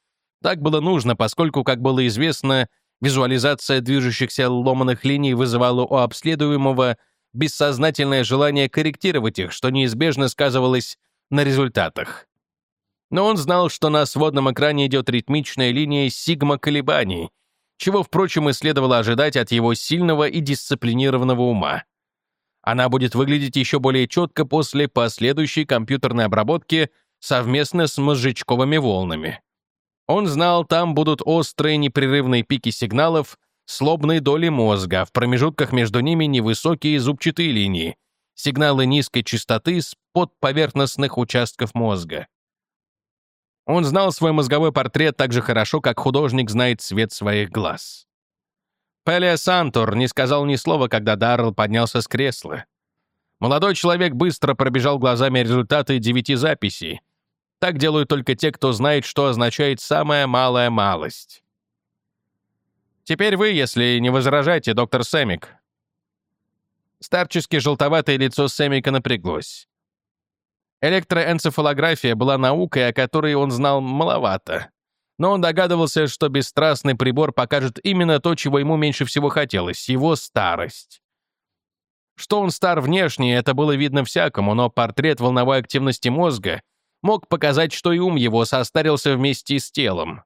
Так было нужно, поскольку, как было известно, визуализация движущихся ломаных линий вызывала у обследуемого бессознательное желание корректировать их, что неизбежно сказывалось на результатах. Но он знал, что на сводном экране идет ритмичная линия сигма-колебаний, чего, впрочем, и следовало ожидать от его сильного и дисциплинированного ума. Она будет выглядеть еще более четко после последующей компьютерной обработки совместно с мозжечковыми волнами. Он знал, там будут острые непрерывные пики сигналов с лобной доли мозга, в промежутках между ними невысокие зубчатые линии, сигналы низкой частоты с подповерхностных участков мозга. Он знал свой мозговой портрет так же хорошо, как художник знает цвет своих глаз. Пелия Сантор не сказал ни слова, когда Даррелл поднялся с кресла. Молодой человек быстро пробежал глазами результаты девяти записей. Так делают только те, кто знает, что означает самая малая малость. «Теперь вы, если не возражаете, доктор Сэмик», Старчески желтоватое лицо Сэмика напряглось. Электроэнцефалография была наукой, о которой он знал маловато. Но он догадывался, что бесстрастный прибор покажет именно то, чего ему меньше всего хотелось — его старость. Что он стар внешне, это было видно всякому, но портрет волновой активности мозга мог показать, что и ум его состарился вместе с телом.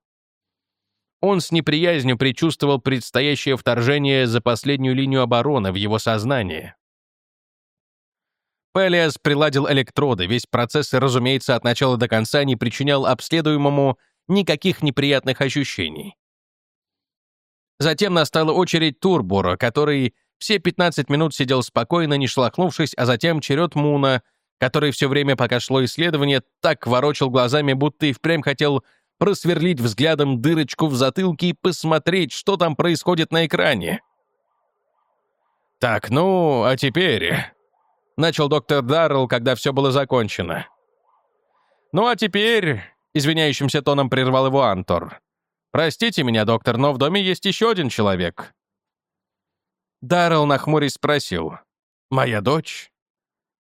Он с неприязнью предчувствовал предстоящее вторжение за последнюю линию обороны в его сознание. Пелиас приладил электроды, весь процесс, разумеется, от начала до конца не причинял обследуемому никаких неприятных ощущений. Затем настала очередь Турбора, который Все 15 минут сидел спокойно, не шелохнувшись, а затем черед Муна, который все время, пока шло исследование, так ворочал глазами, будто и впрямь хотел просверлить взглядом дырочку в затылке и посмотреть, что там происходит на экране. «Так, ну, а теперь...» — начал доктор Даррелл, когда все было закончено. «Ну, а теперь...» — извиняющимся тоном прервал его Антор. «Простите меня, доктор, но в доме есть еще один человек». Даррелл нахмурясь спросил. «Моя дочь?»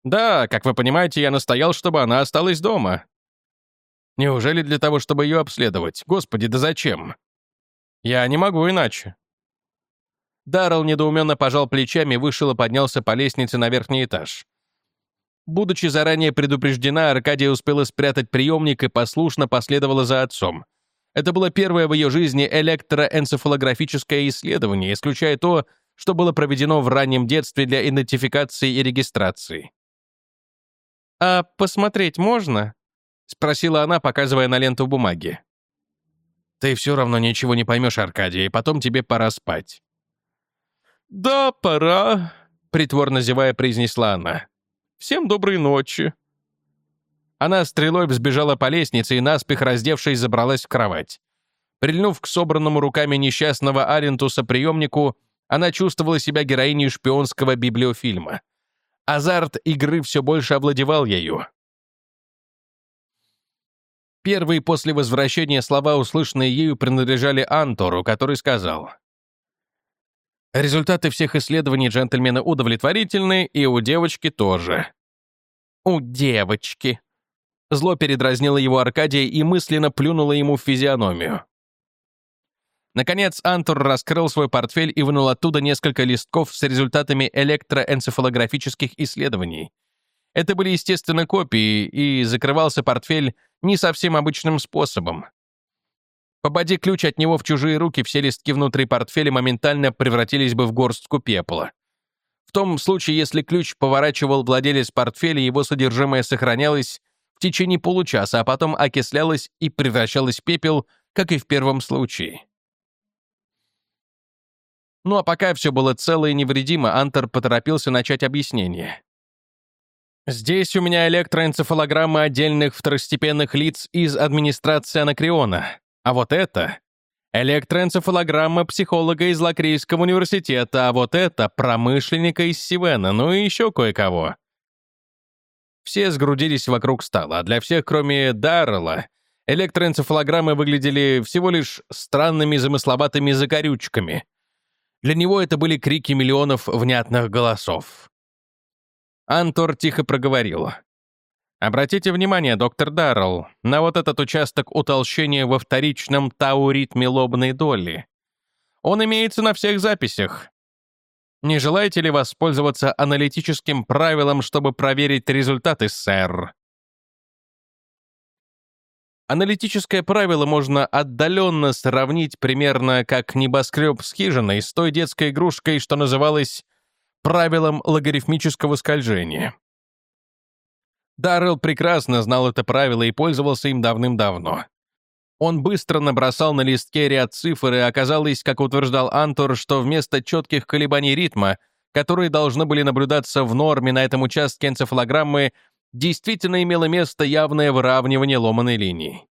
«Да, как вы понимаете, я настоял, чтобы она осталась дома». «Неужели для того, чтобы ее обследовать? Господи, да зачем?» «Я не могу иначе». Даррелл недоуменно пожал плечами, вышел и поднялся по лестнице на верхний этаж. Будучи заранее предупреждена, Аркадия успела спрятать приемник и послушно последовала за отцом. Это было первое в ее жизни электроэнцефалографическое исследование, исключая то, что было проведено в раннем детстве для идентификации и регистрации. «А посмотреть можно?» — спросила она, показывая на ленту бумаги. «Ты все равно ничего не поймешь, Аркадий, и потом тебе пора спать». «Да, пора», — притворно зевая произнесла она. «Всем доброй ночи». Она стрелой взбежала по лестнице и, наспех раздевшись, забралась в кровать. Прильнув к собранному руками несчастного Арентуса приемнику, она чувствовала себя героиней шпионского библиофильма. Азарт игры все больше овладевал ею. Первые после возвращения слова, услышанные ею, принадлежали Антору, который сказал Результаты всех исследований джентльмена удовлетворительны, и у девочки тоже. У девочки. Зло передразнило его Аркадия и мысленно плюнуло ему в физиономию. Наконец, Антур раскрыл свой портфель и вынул оттуда несколько листков с результатами электроэнцефалографических исследований. Это были, естественно, копии, и закрывался портфель не совсем обычным способом. Попади ключ от него в чужие руки, все листки внутри портфеля моментально превратились бы в горстку пепла. В том случае, если ключ поворачивал владелец портфеля, его содержимое сохранялось в течение получаса, а потом окислялось и превращалось в пепел, как и в первом случае. Ну а пока все было цело и невредимо, Антер поторопился начать объяснение. Здесь у меня электроэнцефалограммы отдельных второстепенных лиц из администрации Анакриона. А вот это — электроэнцефалограмма психолога из Лакрийского университета, а вот это — промышленника из Сивена, ну и еще кое-кого. Все сгрудились вокруг стола, а для всех, кроме Даррелла, электроэнцефалограммы выглядели всего лишь странными замысловатыми закорючками. Для него это были крики миллионов внятных голосов. Антор тихо проговорил. Обратите внимание, доктор Даррелл, на вот этот участок утолщения во вторичном тауритме лобной доли. Он имеется на всех записях. Не желаете ли воспользоваться аналитическим правилом, чтобы проверить результаты, сэр? Аналитическое правило можно отдаленно сравнить примерно как небоскреб с хижиной с той детской игрушкой, что называлось правилом логарифмического скольжения. Даррелл прекрасно знал это правило и пользовался им давным-давно. Он быстро набросал на листке ряд цифр, и оказалось, как утверждал Антор, что вместо четких колебаний ритма, которые должны были наблюдаться в норме на этом участке энцефалограммы, действительно имело место явное выравнивание ломаной линии.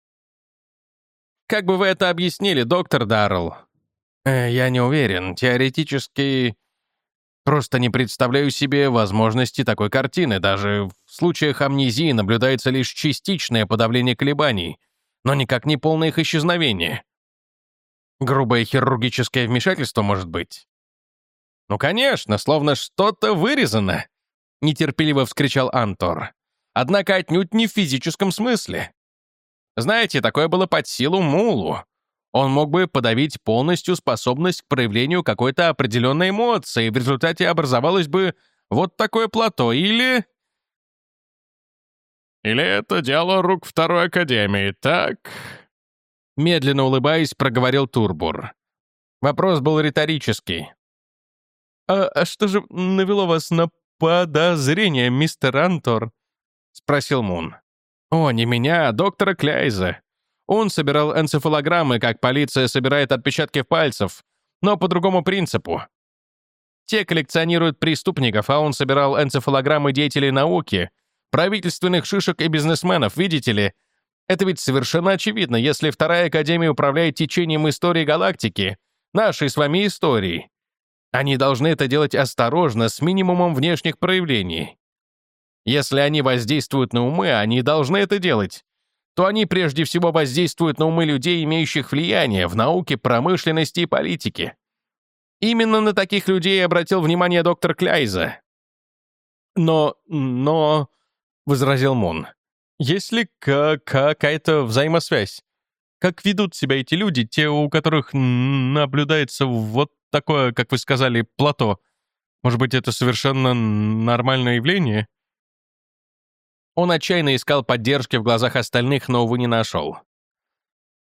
«Как бы вы это объяснили, доктор Даррелл?» э, «Я не уверен. Теоретически Просто не представляю себе возможности такой картины. Даже случаях амнезии наблюдается лишь частичное подавление колебаний, но никак не полное их исчезновение. Грубое хирургическое вмешательство, может быть? «Ну, конечно, словно что-то вырезано!» — нетерпеливо вскричал Антор. «Однако отнюдь не в физическом смысле. Знаете, такое было под силу Мулу. Он мог бы подавить полностью способность к проявлению какой-то определенной эмоции, и в результате образовалось бы вот такое плато, или... Или это дело рук Второй Академии, так? Медленно улыбаясь, проговорил Турбур. Вопрос был риторический. «А, а что же навело вас на подозрение, мистер Антор?» — спросил Мун. «О, не меня, а доктора Кляйза. Он собирал энцефалограммы, как полиция собирает отпечатки пальцев, но по другому принципу. Те коллекционируют преступников, а он собирал энцефалограммы деятелей науки, правительственных шишек и бизнесменов, видите ли? Это ведь совершенно очевидно, если Вторая Академия управляет течением истории галактики, нашей с вами истории. Они должны это делать осторожно, с минимумом внешних проявлений. Если они воздействуют на умы, они должны это делать, то они прежде всего воздействуют на умы людей, имеющих влияние в науке, промышленности и политике. Именно на таких людей обратил внимание доктор Кляйза. «Но... но...» — возразил Мон. «Есть ли какая-то взаимосвязь? Как ведут себя эти люди, те, у которых наблюдается вот такое, как вы сказали, плато? Может быть, это совершенно нормальное явление?» Он отчаянно искал поддержки в глазах остальных, но, увы, не нашел.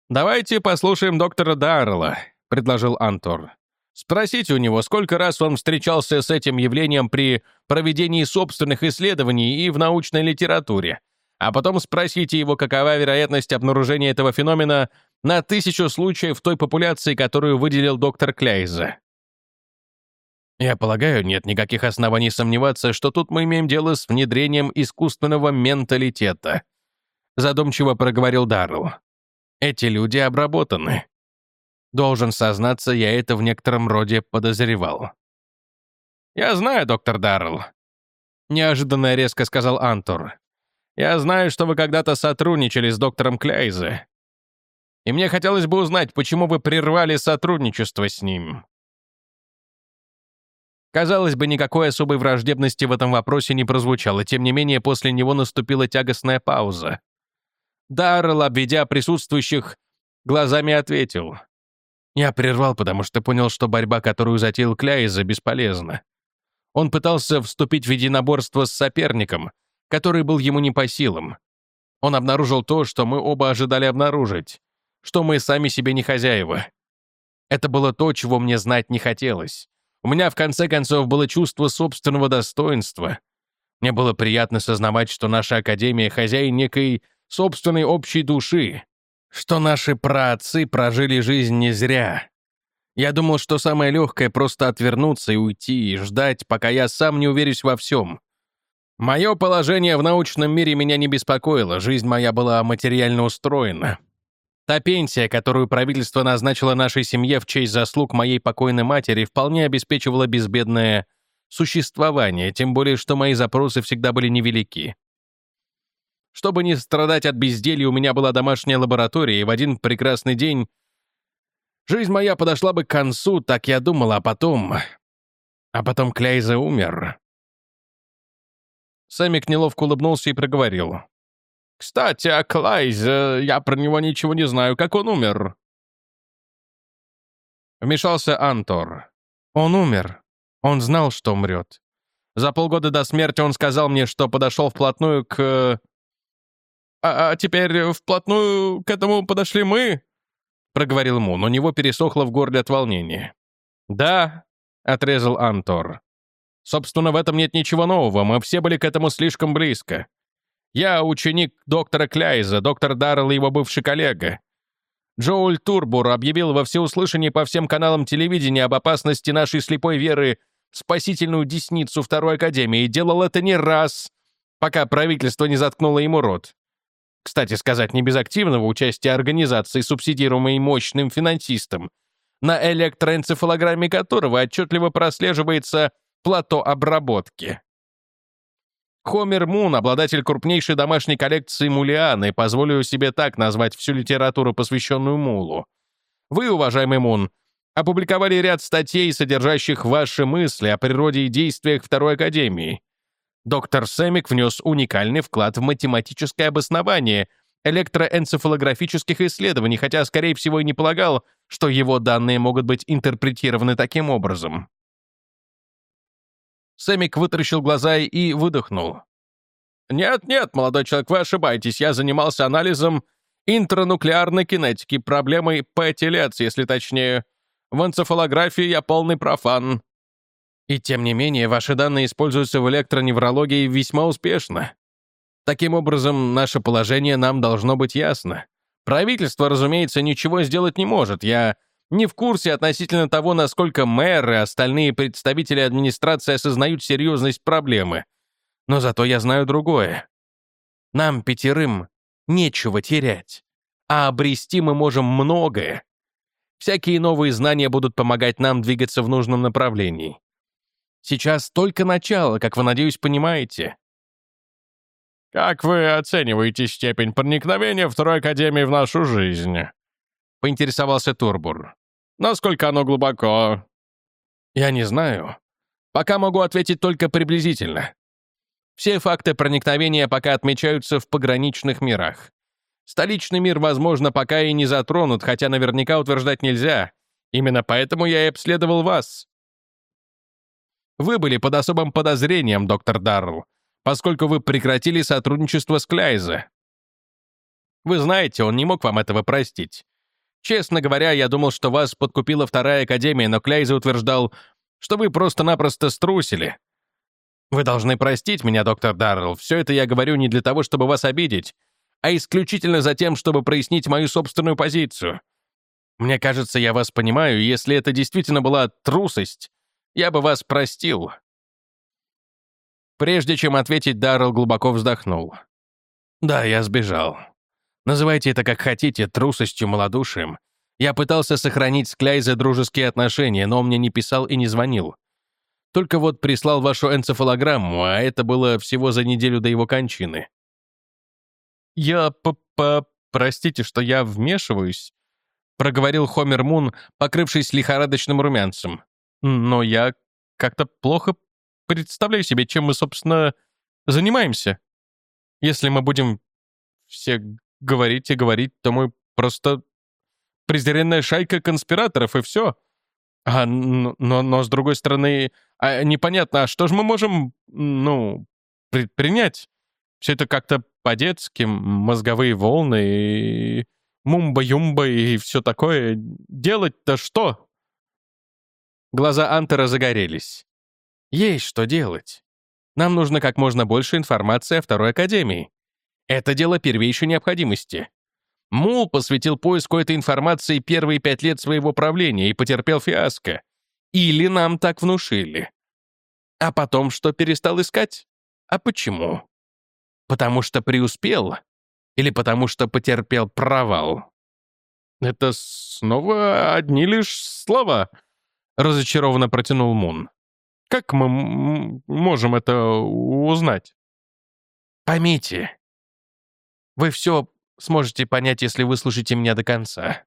«Давайте послушаем доктора Даррелла», — предложил Антор. Спросите у него, сколько раз он встречался с этим явлением при проведении собственных исследований и в научной литературе. А потом спросите его, какова вероятность обнаружения этого феномена на тысячу случаев той популяции, которую выделил доктор Кляйза. Я полагаю, нет никаких оснований сомневаться, что тут мы имеем дело с внедрением искусственного менталитета. Задумчиво проговорил Даррелл. Эти люди обработаны. Должен сознаться, я это в некотором роде подозревал. «Я знаю, доктор Даррелл», — неожиданно резко сказал Антур. «Я знаю, что вы когда-то сотрудничали с доктором Кляйзе. И мне хотелось бы узнать, почему вы прервали сотрудничество с ним». Казалось бы, никакой особой враждебности в этом вопросе не прозвучало, тем не менее, после него наступила тягостная пауза. Даррелл, обведя присутствующих, глазами ответил. Я прервал, потому что понял, что борьба, которую затеял Кляйза, бесполезна. Он пытался вступить в единоборство с соперником, который был ему не по силам. Он обнаружил то, что мы оба ожидали обнаружить, что мы сами себе не хозяева. Это было то, чего мне знать не хотелось. У меня, в конце концов, было чувство собственного достоинства. Мне было приятно сознавать, что наша Академия — хозяин некой собственной общей души, что наши праотцы прожили жизнь не зря. Я думал, что самое легкое — просто отвернуться и уйти, и ждать, пока я сам не уверюсь во всем. Мое положение в научном мире меня не беспокоило, жизнь моя была материально устроена. Та пенсия, которую правительство назначило нашей семье в честь заслуг моей покойной матери, вполне обеспечивала безбедное существование, тем более, что мои запросы всегда были невелики. Чтобы не страдать от безделья, у меня была домашняя лаборатория, и в один прекрасный день жизнь моя подошла бы к концу, так я думал, а потом... А потом Кляйза умер. Сэмик неловко улыбнулся и проговорил. «Кстати, о Клайзе, я про него ничего не знаю, как он умер». Вмешался Антор. «Он умер. Он знал, что умрет. За полгода до смерти он сказал мне, что подошел вплотную к... «А, а теперь вплотную к этому подошли мы?» — проговорил Мун. У него пересохло в горле от волнения. «Да», — отрезал Антор. «Собственно, в этом нет ничего нового. Мы все были к этому слишком близко. Я ученик доктора Кляйза, доктор Даррелл и его бывший коллега. Джоуль Турбур объявил во всеуслышание по всем каналам телевидения об опасности нашей слепой веры в спасительную десницу Второй Академии и делал это не раз, пока правительство не заткнуло ему рот. Кстати сказать, не без активного участия организации, субсидируемой мощным финансистом, на электроэнцефалограмме которого отчетливо прослеживается плато обработки. Хомер Мун, обладатель крупнейшей домашней коллекции мулианы, позволю себе так назвать всю литературу, посвященную мулу. Вы, уважаемый Мун, опубликовали ряд статей, содержащих ваши мысли о природе и действиях Второй Академии. Доктор Сэмик внес уникальный вклад в математическое обоснование электроэнцефалографических исследований, хотя, скорее всего, и не полагал, что его данные могут быть интерпретированы таким образом. Сэмик вытаращил глаза и выдохнул. «Нет-нет, молодой человек, вы ошибаетесь. Я занимался анализом интрануклеарной кинетики, проблемой ПТЛЕЦ, если точнее. В энцефалографии я полный профан. И тем не менее, ваши данные используются в электроневрологии весьма успешно. Таким образом, наше положение нам должно быть ясно. Правительство, разумеется, ничего сделать не может. Я Не в курсе относительно того, насколько мэр и остальные представители администрации осознают серьезность проблемы. Но зато я знаю другое. Нам, пятерым, нечего терять. А обрести мы можем многое. Всякие новые знания будут помогать нам двигаться в нужном направлении. Сейчас только начало, как вы, надеюсь, понимаете. «Как вы оцениваете степень проникновения Второй Академии в нашу жизнь?» — поинтересовался Турбур. «Насколько оно глубоко?» «Я не знаю. Пока могу ответить только приблизительно. Все факты проникновения пока отмечаются в пограничных мирах. Столичный мир, возможно, пока и не затронут, хотя наверняка утверждать нельзя. Именно поэтому я и обследовал вас. Вы были под особым подозрением, доктор Даррелл, поскольку вы прекратили сотрудничество с Кляйзе. Вы знаете, он не мог вам этого простить. Честно говоря, я думал, что вас подкупила вторая академия, но Кляйзе утверждал, что вы просто-напросто струсили. Вы должны простить меня, доктор Даррелл. Все это я говорю не для того, чтобы вас обидеть а исключительно за тем, чтобы прояснить мою собственную позицию. Мне кажется, я вас понимаю, если это действительно была трусость, я бы вас простил». Прежде чем ответить, Даррелл глубоко вздохнул. «Да, я сбежал. Называйте это как хотите, трусостью, малодушием. Я пытался сохранить с Кляйзе дружеские отношения, но он мне не писал и не звонил. Только вот прислал вашу энцефалограмму, а это было всего за неделю до его кончины. «Я п -п простите, что я вмешиваюсь», — проговорил Хомер Мун, покрывшись лихорадочным румянцем. «Но я как-то плохо представляю себе, чем мы, собственно, занимаемся. Если мы будем все говорить и говорить, то мы просто презренная шайка конспираторов, и все. А, но, но, с другой стороны, а, непонятно, а что же мы можем, ну, предпринять? Все это как-то по-детски, мозговые волны и мумба-юмба и все такое. Делать-то что? Глаза Антера загорелись. Есть что делать. Нам нужно как можно больше информации о Второй Академии. Это дело первейшей необходимости. Мул посвятил поиску этой информации первые пять лет своего правления и потерпел фиаско. Или нам так внушили. А потом что перестал искать? А почему? Потому что преуспел? Или потому что потерпел провал? «Это снова одни лишь слова», — разочарованно протянул Мун. «Как мы можем это узнать?» «Поймите, вы все сможете понять, если выслушаете меня до конца.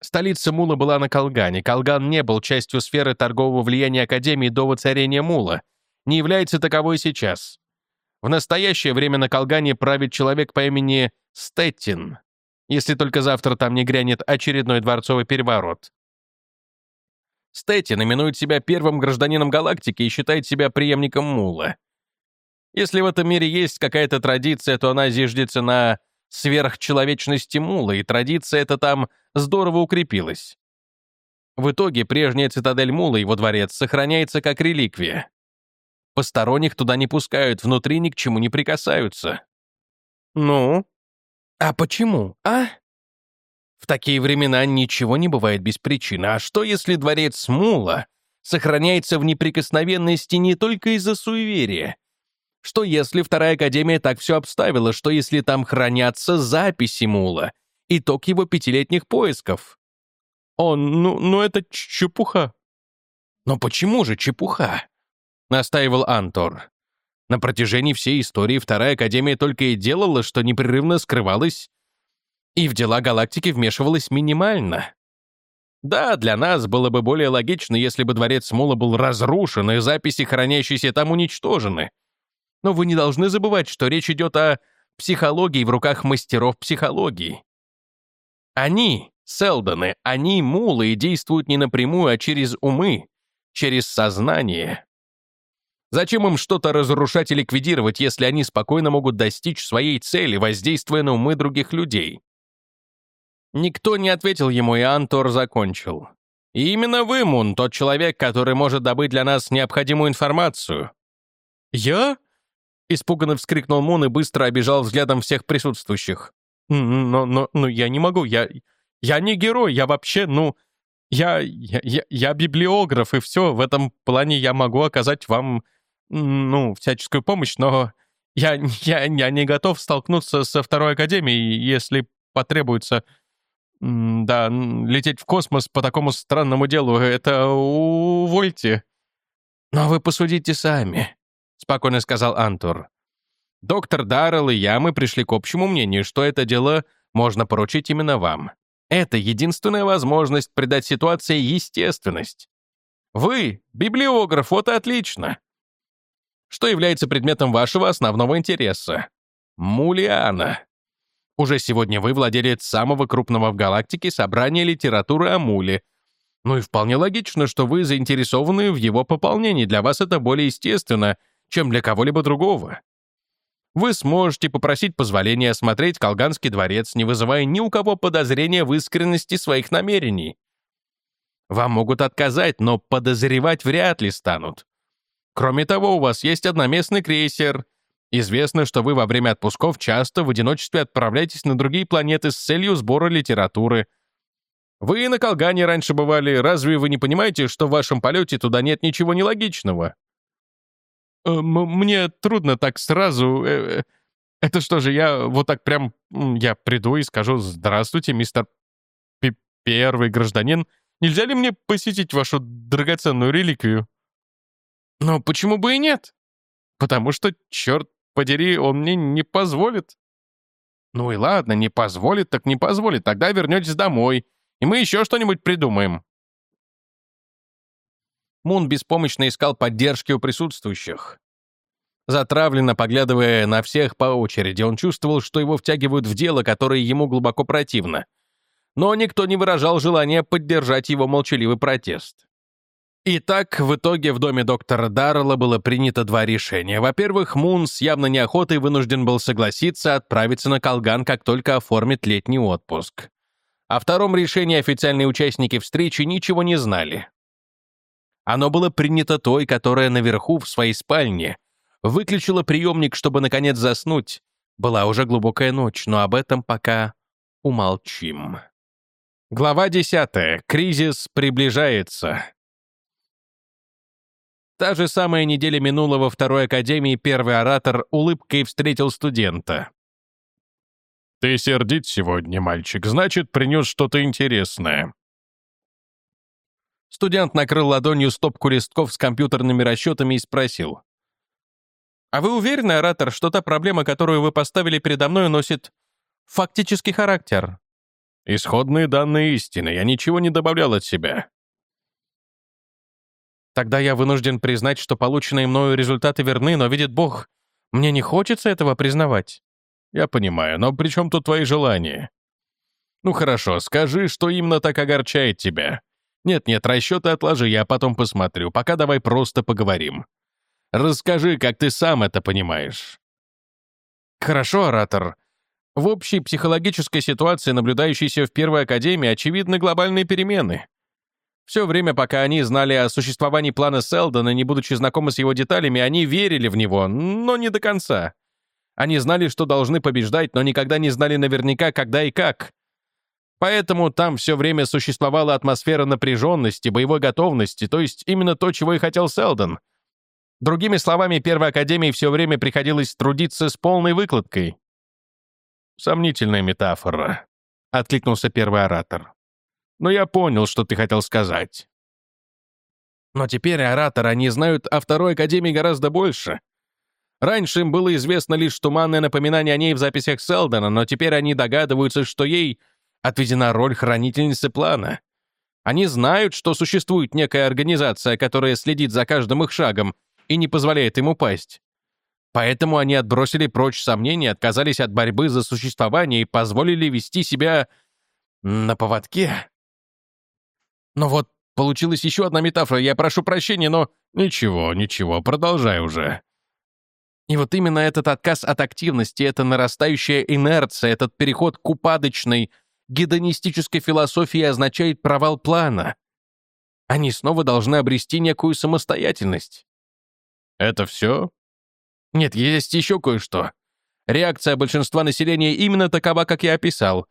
Столица Мула была на Колгане. Колган не был частью сферы торгового влияния Академии до воцарения Мула. Не является таковой сейчас. В настоящее время на Колгане правит человек по имени Стеттин, если только завтра там не грянет очередной дворцовый переворот. Стеттин именует себя первым гражданином галактики и считает себя преемником Мула. Если в этом мире есть какая-то традиция, то она зиждется на сверхчеловечности Мула, и традиция эта там здорово укрепилась. В итоге прежняя цитадель Мула, его дворец, сохраняется как реликвия. Посторонних туда не пускают, внутри ни к чему не прикасаются. Ну? А почему, а? В такие времена ничего не бывает без причины. А что, если дворец Мула сохраняется в неприкосновенности не только из-за суеверия? Что, если Вторая Академия так все обставила? Что, если там хранятся записи Мула? Итог его пятилетних поисков? Он, ну, ну это чепуха. Но почему же чепуха? — настаивал Антор. На протяжении всей истории Вторая Академия только и делала, что непрерывно скрывалась, и в дела галактики вмешивалась минимально. Да, для нас было бы более логично, если бы дворец Мула был разрушен и записи, хранящиеся там, уничтожены. Но вы не должны забывать, что речь идет о психологии в руках мастеров психологии. Они, Селдоны, они мулы действуют не напрямую, а через умы, через сознание. Зачем им что-то разрушать и ликвидировать, если они спокойно могут достичь своей цели, воздействуя на умы других людей? Никто не ответил ему, и Антор закончил. И именно вы, Мун, тот человек, который может добыть для нас необходимую информацию. «Я?» — испуганно вскрикнул Мун и быстро обижал взглядом всех присутствующих. «Но, но, но я не могу, я... Я не герой, я вообще, ну, Я, я, я, я библиограф, и все, в этом плане я могу оказать вам, ну, всяческую помощь, но я, я, я не готов столкнуться со второй академией, если потребуется, да, лететь в космос по такому странному делу. Это увольте. Но вы посудите сами, — спокойно сказал Антур. Доктор Даррелл и я, мы пришли к общему мнению, что это дело можно поручить именно вам. Это единственная возможность придать ситуации естественность. Вы — библиограф, вот и отлично что является предметом вашего основного интереса. Мулиана. Уже сегодня вы владелец самого крупного в галактике собрания литературы о Муле. Ну и вполне логично, что вы заинтересованы в его пополнении. Для вас это более естественно, чем для кого-либо другого. Вы сможете попросить позволения осмотреть Колганский дворец, не вызывая ни у кого подозрения в искренности своих намерений. Вам могут отказать, но подозревать вряд ли станут. Кроме того, у вас есть одноместный крейсер. Известно, что вы во время отпусков часто в одиночестве отправляетесь на другие планеты с целью сбора литературы. Вы на Колгане раньше бывали. Разве вы не понимаете, что в вашем полете туда нет ничего нелогичного? Э, мне трудно так сразу. Э, э, это что же, я вот так прям... Я приду и скажу «Здравствуйте, мистер П Первый гражданин. Нельзя ли мне посетить вашу драгоценную реликвию?» Но почему бы и нет? Потому что, черт подери, он мне не позволит. Ну и ладно, не позволит, так не позволит. Тогда вернетесь домой, и мы еще что-нибудь придумаем. Мун беспомощно искал поддержки у присутствующих. Затравленно поглядывая на всех по очереди, он чувствовал, что его втягивают в дело, которое ему глубоко противно. Но никто не выражал желания поддержать его молчаливый протест. Итак, в итоге в доме доктора Даррелла было принято два решения. Во-первых, Мун с явно неохотой вынужден был согласиться отправиться на Колган, как только оформит летний отпуск. О втором решении официальные участники встречи ничего не знали. Оно было принято той, которая наверху в своей спальне выключила приемник, чтобы наконец заснуть. Была уже глубокая ночь, но об этом пока умолчим. Глава 10. Кризис приближается. Та же самая неделя минула во второй академии первый оратор улыбкой встретил студента. «Ты сердит сегодня, мальчик, значит, принес что-то интересное». Студент накрыл ладонью стопку листков с компьютерными расчетами и спросил. «А вы уверены, оратор, что та проблема, которую вы поставили передо мной, носит фактический характер?» «Исходные данные истины. Я ничего не добавлял от себя. Тогда я вынужден признать, что полученные мною результаты верны, но видит Бог, мне не хочется этого признавать. Я понимаю, но при чем тут твои желания? Ну хорошо, скажи, что именно так огорчает тебя. Нет-нет, расчеты отложи, я потом посмотрю. Пока давай просто поговорим. Расскажи, как ты сам это понимаешь. Хорошо, оратор. В общей психологической ситуации, наблюдающейся в Первой Академии, очевидны глобальные перемены. Все время, пока они знали о существовании плана Селдона, не будучи знакомы с его деталями, они верили в него, но не до конца. Они знали, что должны побеждать, но никогда не знали наверняка, когда и как. Поэтому там все время существовала атмосфера напряженности, боевой готовности, то есть именно то, чего и хотел Селдон. Другими словами, Первой Академии все время приходилось трудиться с полной выкладкой. «Сомнительная метафора», — откликнулся первый оратор но я понял, что ты хотел сказать». Но теперь ораторы, они знают о Второй Академии гораздо больше. Раньше им было известно лишь туманное напоминание о ней в записях Селдона, но теперь они догадываются, что ей отведена роль хранительницы плана. Они знают, что существует некая организация, которая следит за каждым их шагом и не позволяет им упасть. Поэтому они отбросили прочь сомнения, отказались от борьбы за существование и позволили вести себя на поводке. Но вот получилась еще одна метафора. Я прошу прощения, но... Ничего, ничего, продолжай уже. И вот именно этот отказ от активности, эта нарастающая инерция, этот переход к упадочной, гедонистической философии означает провал плана. Они снова должны обрести некую самостоятельность. Это все? Нет, есть еще кое-что. Реакция большинства населения именно такова, как я описал.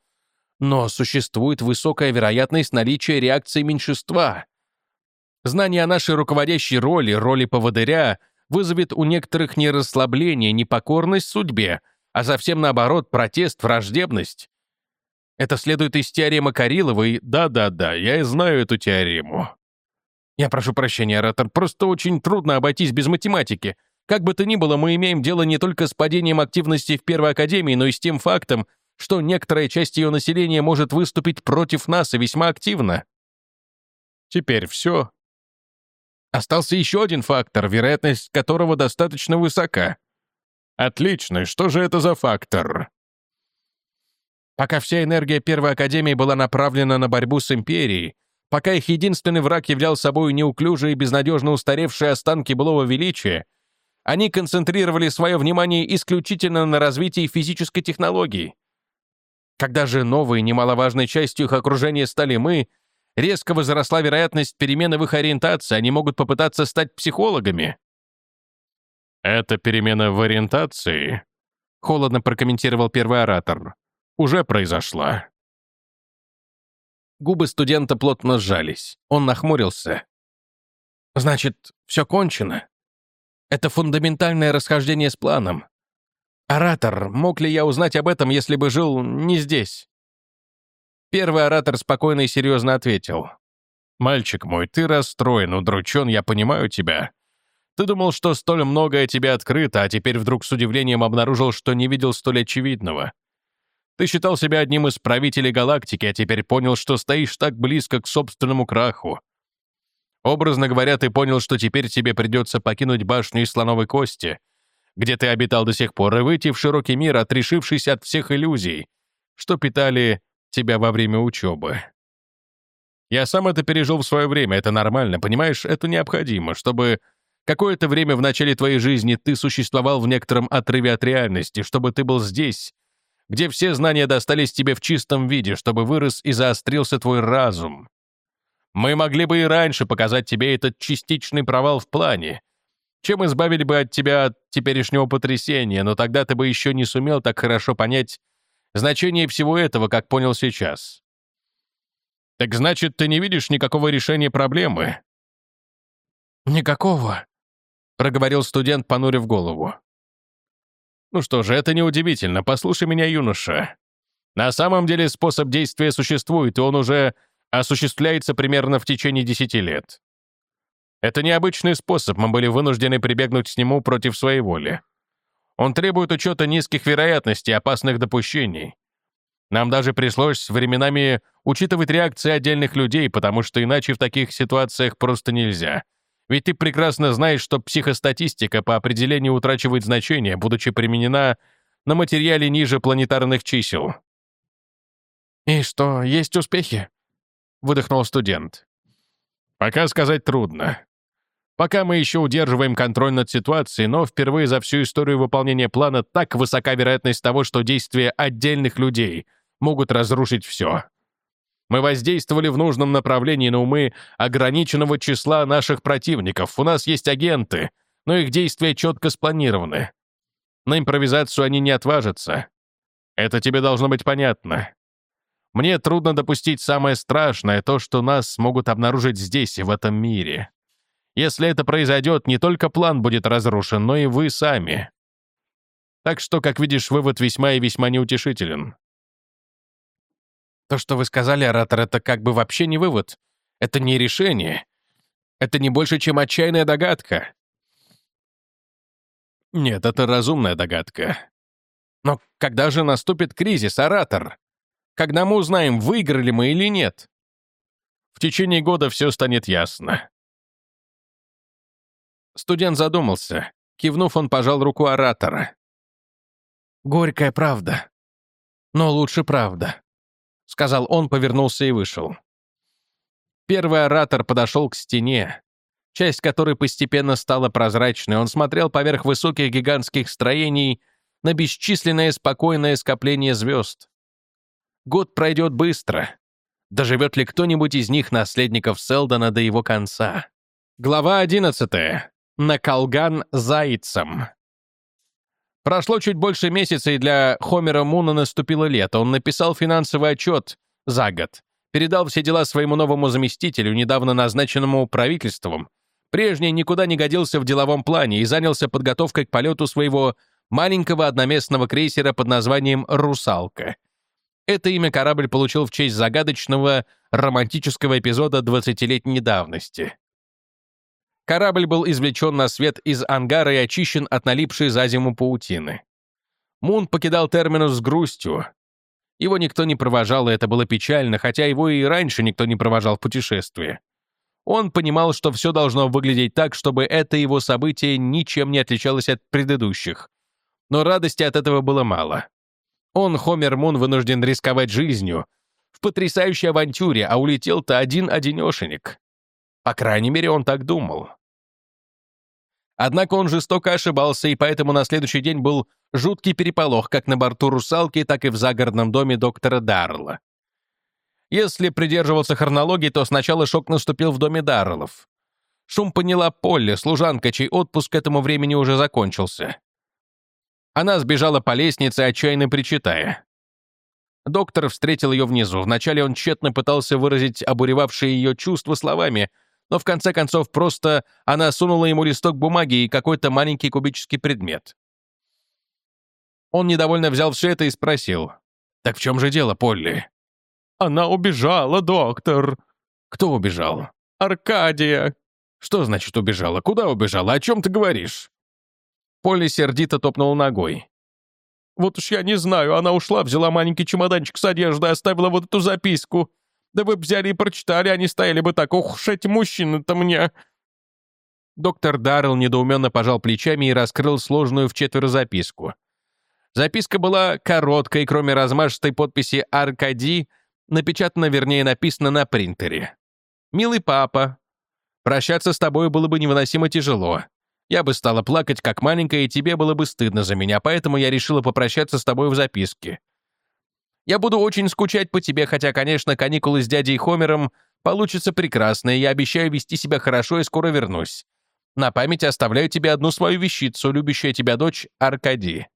Но существует высокая вероятность наличия реакции меньшинства. Знание о нашей руководящей роли, роли поводыря, вызовет у некоторых не расслабление, не покорность судьбе, а совсем наоборот, протест, враждебность. Это следует из теоремы Кариловой. Да-да-да, я и знаю эту теорему. Я прошу прощения, оратор, просто очень трудно обойтись без математики. Как бы то ни было, мы имеем дело не только с падением активности в Первой Академии, но и с тем фактом, что некоторая часть ее населения может выступить против нас и весьма активно. Теперь все. Остался еще один фактор, вероятность которого достаточно высока. Отлично, что же это за фактор? Пока вся энергия Первой Академии была направлена на борьбу с Империей, пока их единственный враг являл собой неуклюжие и безнадежно устаревшие останки былого величия, они концентрировали свое внимание исключительно на развитии физической технологии. Когда же новой, немаловажной частью их окружения стали мы, резко возросла вероятность перемены в их ориентации, они могут попытаться стать психологами. «Эта перемена в ориентации», — холодно прокомментировал первый оратор, — «уже произошла». Губы студента плотно сжались. Он нахмурился. «Значит, все кончено? Это фундаментальное расхождение с планом. Оратор, мог ли я узнать об этом, если бы жил не здесь?» Первый оратор спокойно и серьезно ответил. «Мальчик мой, ты расстроен, удручен, я понимаю тебя. Ты думал, что столь многое тебе открыто, а теперь вдруг с удивлением обнаружил, что не видел столь очевидного. Ты считал себя одним из правителей галактики, а теперь понял, что стоишь так близко к собственному краху. Образно говоря, ты понял, что теперь тебе придется покинуть башню из слоновой кости, где ты обитал до сих пор, и выйти в широкий мир, отрешившись от всех иллюзий, что питали тебя во время учебы. Я сам это пережил в свое время, это нормально, понимаешь, это необходимо, чтобы Какое-то время в начале твоей жизни ты существовал в некотором отрыве от реальности, чтобы ты был здесь, где все знания достались тебе в чистом виде, чтобы вырос и заострился твой разум. Мы могли бы и раньше показать тебе этот частичный провал в плане, чем избавили бы от тебя от теперешнего потрясения, но тогда ты бы еще не сумел так хорошо понять значение всего этого, как понял сейчас. Так значит, ты не видишь никакого решения проблемы? Никакого, — проговорил студент, понурив голову. «Ну что же, это неудивительно. Послушай меня, юноша. На самом деле способ действия существует, и он уже осуществляется примерно в течение десяти лет. Это необычный способ, мы были вынуждены прибегнуть к нему против своей воли. Он требует учета низких вероятностей, опасных допущений. Нам даже пришлось временами учитывать реакции отдельных людей, потому что иначе в таких ситуациях просто нельзя. Ведь ты прекрасно знаешь, что психостатистика по определению утрачивает значение, будучи применена на материале ниже планетарных чисел. «И что, есть успехи?» — выдохнул студент. «Пока сказать трудно. Пока мы еще удерживаем контроль над ситуацией, но впервые за всю историю выполнения плана так высока вероятность того, что действия отдельных людей могут разрушить все. Мы воздействовали в нужном направлении на умы ограниченного числа наших противников. У нас есть агенты, но их действия четко спланированы. На импровизацию они не отважатся. Это тебе должно быть понятно. Мне трудно допустить самое страшное, то, что нас могут обнаружить здесь и в этом мире. Если это произойдет, не только план будет разрушен, но и вы сами. Так что, как видишь, вывод весьма и весьма неутешителен. То, что вы сказали, оратор, это как бы вообще не вывод. Это не решение. Это не больше, чем отчаянная догадка. Нет, это разумная догадка. Но когда же наступит кризис, оратор? Когда мы узнаем, выиграли мы или нет? В течение года все станет ясно. Студент задумался. Кивнув, он пожал руку оратора. «Горькая правда. Но лучше правда. — сказал он, повернулся и вышел. Первый оратор подошел к стене, часть которой постепенно стала прозрачной. Он смотрел поверх высоких гигантских строений на бесчисленное спокойное скопление звезд. Год пройдет быстро. Доживет ли кто-нибудь из них, наследников Селдона, до его конца? Глава 11. На колган зайцем. Прошло чуть больше месяца, и для Хомера Муна наступило лето. Он написал финансовый отчет за год, передал все дела своему новому заместителю, недавно назначенному правительством. Прежний никуда не годился в деловом плане и занялся подготовкой к полету своего маленького одноместного крейсера под названием «Русалка». Это имя корабль получил в честь загадочного романтического эпизода 20-летней давности. Корабль был извлечен на свет из ангара и очищен от налипшей за зиму паутины. Мун покидал терминус с грустью. Его никто не провожал, и это было печально, хотя его и раньше никто не провожал в путешествие. Он понимал, что все должно выглядеть так, чтобы это его событие ничем не отличалось от предыдущих. Но радости от этого было мало. Он, Хомер Мун, вынужден рисковать жизнью в потрясающей авантюре, а улетел-то один-одинешенек. По крайней мере, он так думал. Однако он жестоко ошибался, и поэтому на следующий день был жуткий переполох как на борту «Русалки», так и в загородном доме доктора Даррелла. Если придерживался хронологии, то сначала шок наступил в доме Дарреллов. Шум поняла Полли, служанка, чей отпуск к этому времени уже закончился. Она сбежала по лестнице, отчаянно причитая. Доктор встретил ее внизу. Вначале он тщетно пытался выразить обуревавшие ее чувства словами — но в конце концов просто она сунула ему листок бумаги и какой-то маленький кубический предмет. Он недовольно взял все это и спросил. «Так в чем же дело, Полли?» «Она убежала, доктор». «Кто убежал?» «Аркадия». «Что значит убежала? Куда убежала? О чем ты говоришь?» Полли сердито топнул ногой. «Вот уж я не знаю, она ушла, взяла маленький чемоданчик с одеждой, оставила вот эту записку. Да вы б взяли и прочитали, они стояли бы так. Ух уж эти мужчины-то мне!» Доктор Даррелл недоуменно пожал плечами и раскрыл сложную в четверо записку. Записка была короткой, кроме размашистой подписи «Аркади», напечатана, вернее, написано на принтере. «Милый папа, прощаться с тобой было бы невыносимо тяжело. Я бы стала плакать, как маленькая, и тебе было бы стыдно за меня, поэтому я решила попрощаться с тобой в записке. Я буду очень скучать по тебе, хотя, конечно, каникулы с дядей Хомером получатся прекрасные, я обещаю вести себя хорошо и скоро вернусь. На память оставляю тебе одну свою вещицу, любящая тебя дочь Аркади».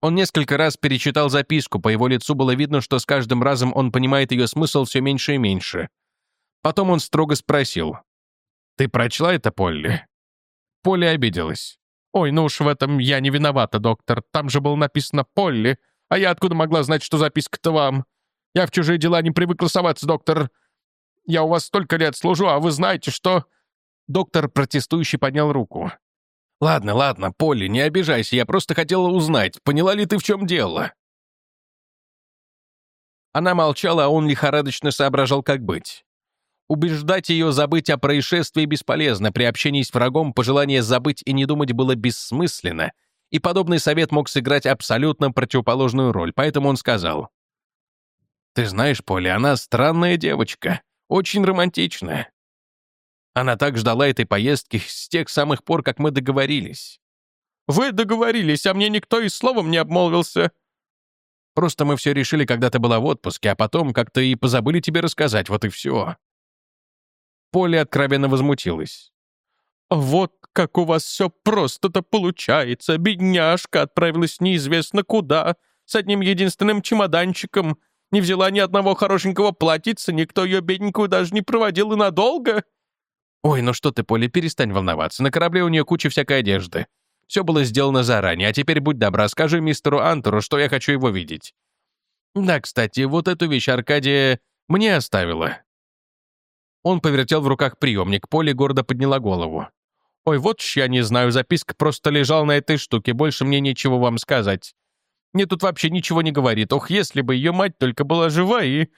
Он несколько раз перечитал записку, по его лицу было видно, что с каждым разом он понимает ее смысл все меньше и меньше. Потом он строго спросил. «Ты прочла это, Полли?» Полли обиделась. «Ой, ну уж в этом я не виновата, доктор. Там же было написано «Полли». А я откуда могла знать, что записка-то вам? Я в чужие дела не привыкла соваться, доктор. Я у вас столько лет служу, а вы знаете, что...» Доктор протестующий поднял руку. «Ладно, ладно, Полли, не обижайся, я просто хотела узнать, поняла ли ты, в чем дело?» Она молчала, а он лихорадочно соображал, как быть. Убеждать ее забыть о происшествии бесполезно, при общении с врагом пожелание забыть и не думать было бессмысленно — и подобный совет мог сыграть абсолютно противоположную роль, поэтому он сказал. «Ты знаешь, Поля, она странная девочка, очень романтичная. Она так ждала этой поездки с тех самых пор, как мы договорились». «Вы договорились, а мне никто и словом не обмолвился». «Просто мы все решили, когда ты была в отпуске, а потом как-то и позабыли тебе рассказать, вот и все». Поля откровенно возмутилась. «Вот как у вас все просто-то получается. Бедняжка отправилась неизвестно куда, с одним единственным чемоданчиком. Не взяла ни одного хорошенького платьица, никто ее бедненькую даже не проводил и надолго». «Ой, ну что ты, Поля, перестань волноваться. На корабле у нее куча всякой одежды. Все было сделано заранее, а теперь будь добра, скажи мистеру Антору, что я хочу его видеть». «Да, кстати, вот эту вещь Аркадия мне оставила». Он повертел в руках приемник, Поле гордо подняла голову. «Ой, вот ж я не знаю, записка просто лежал на этой штуке, больше мне нечего вам сказать. Мне тут вообще ничего не говорит. Ох, если бы ее мать только была жива и...»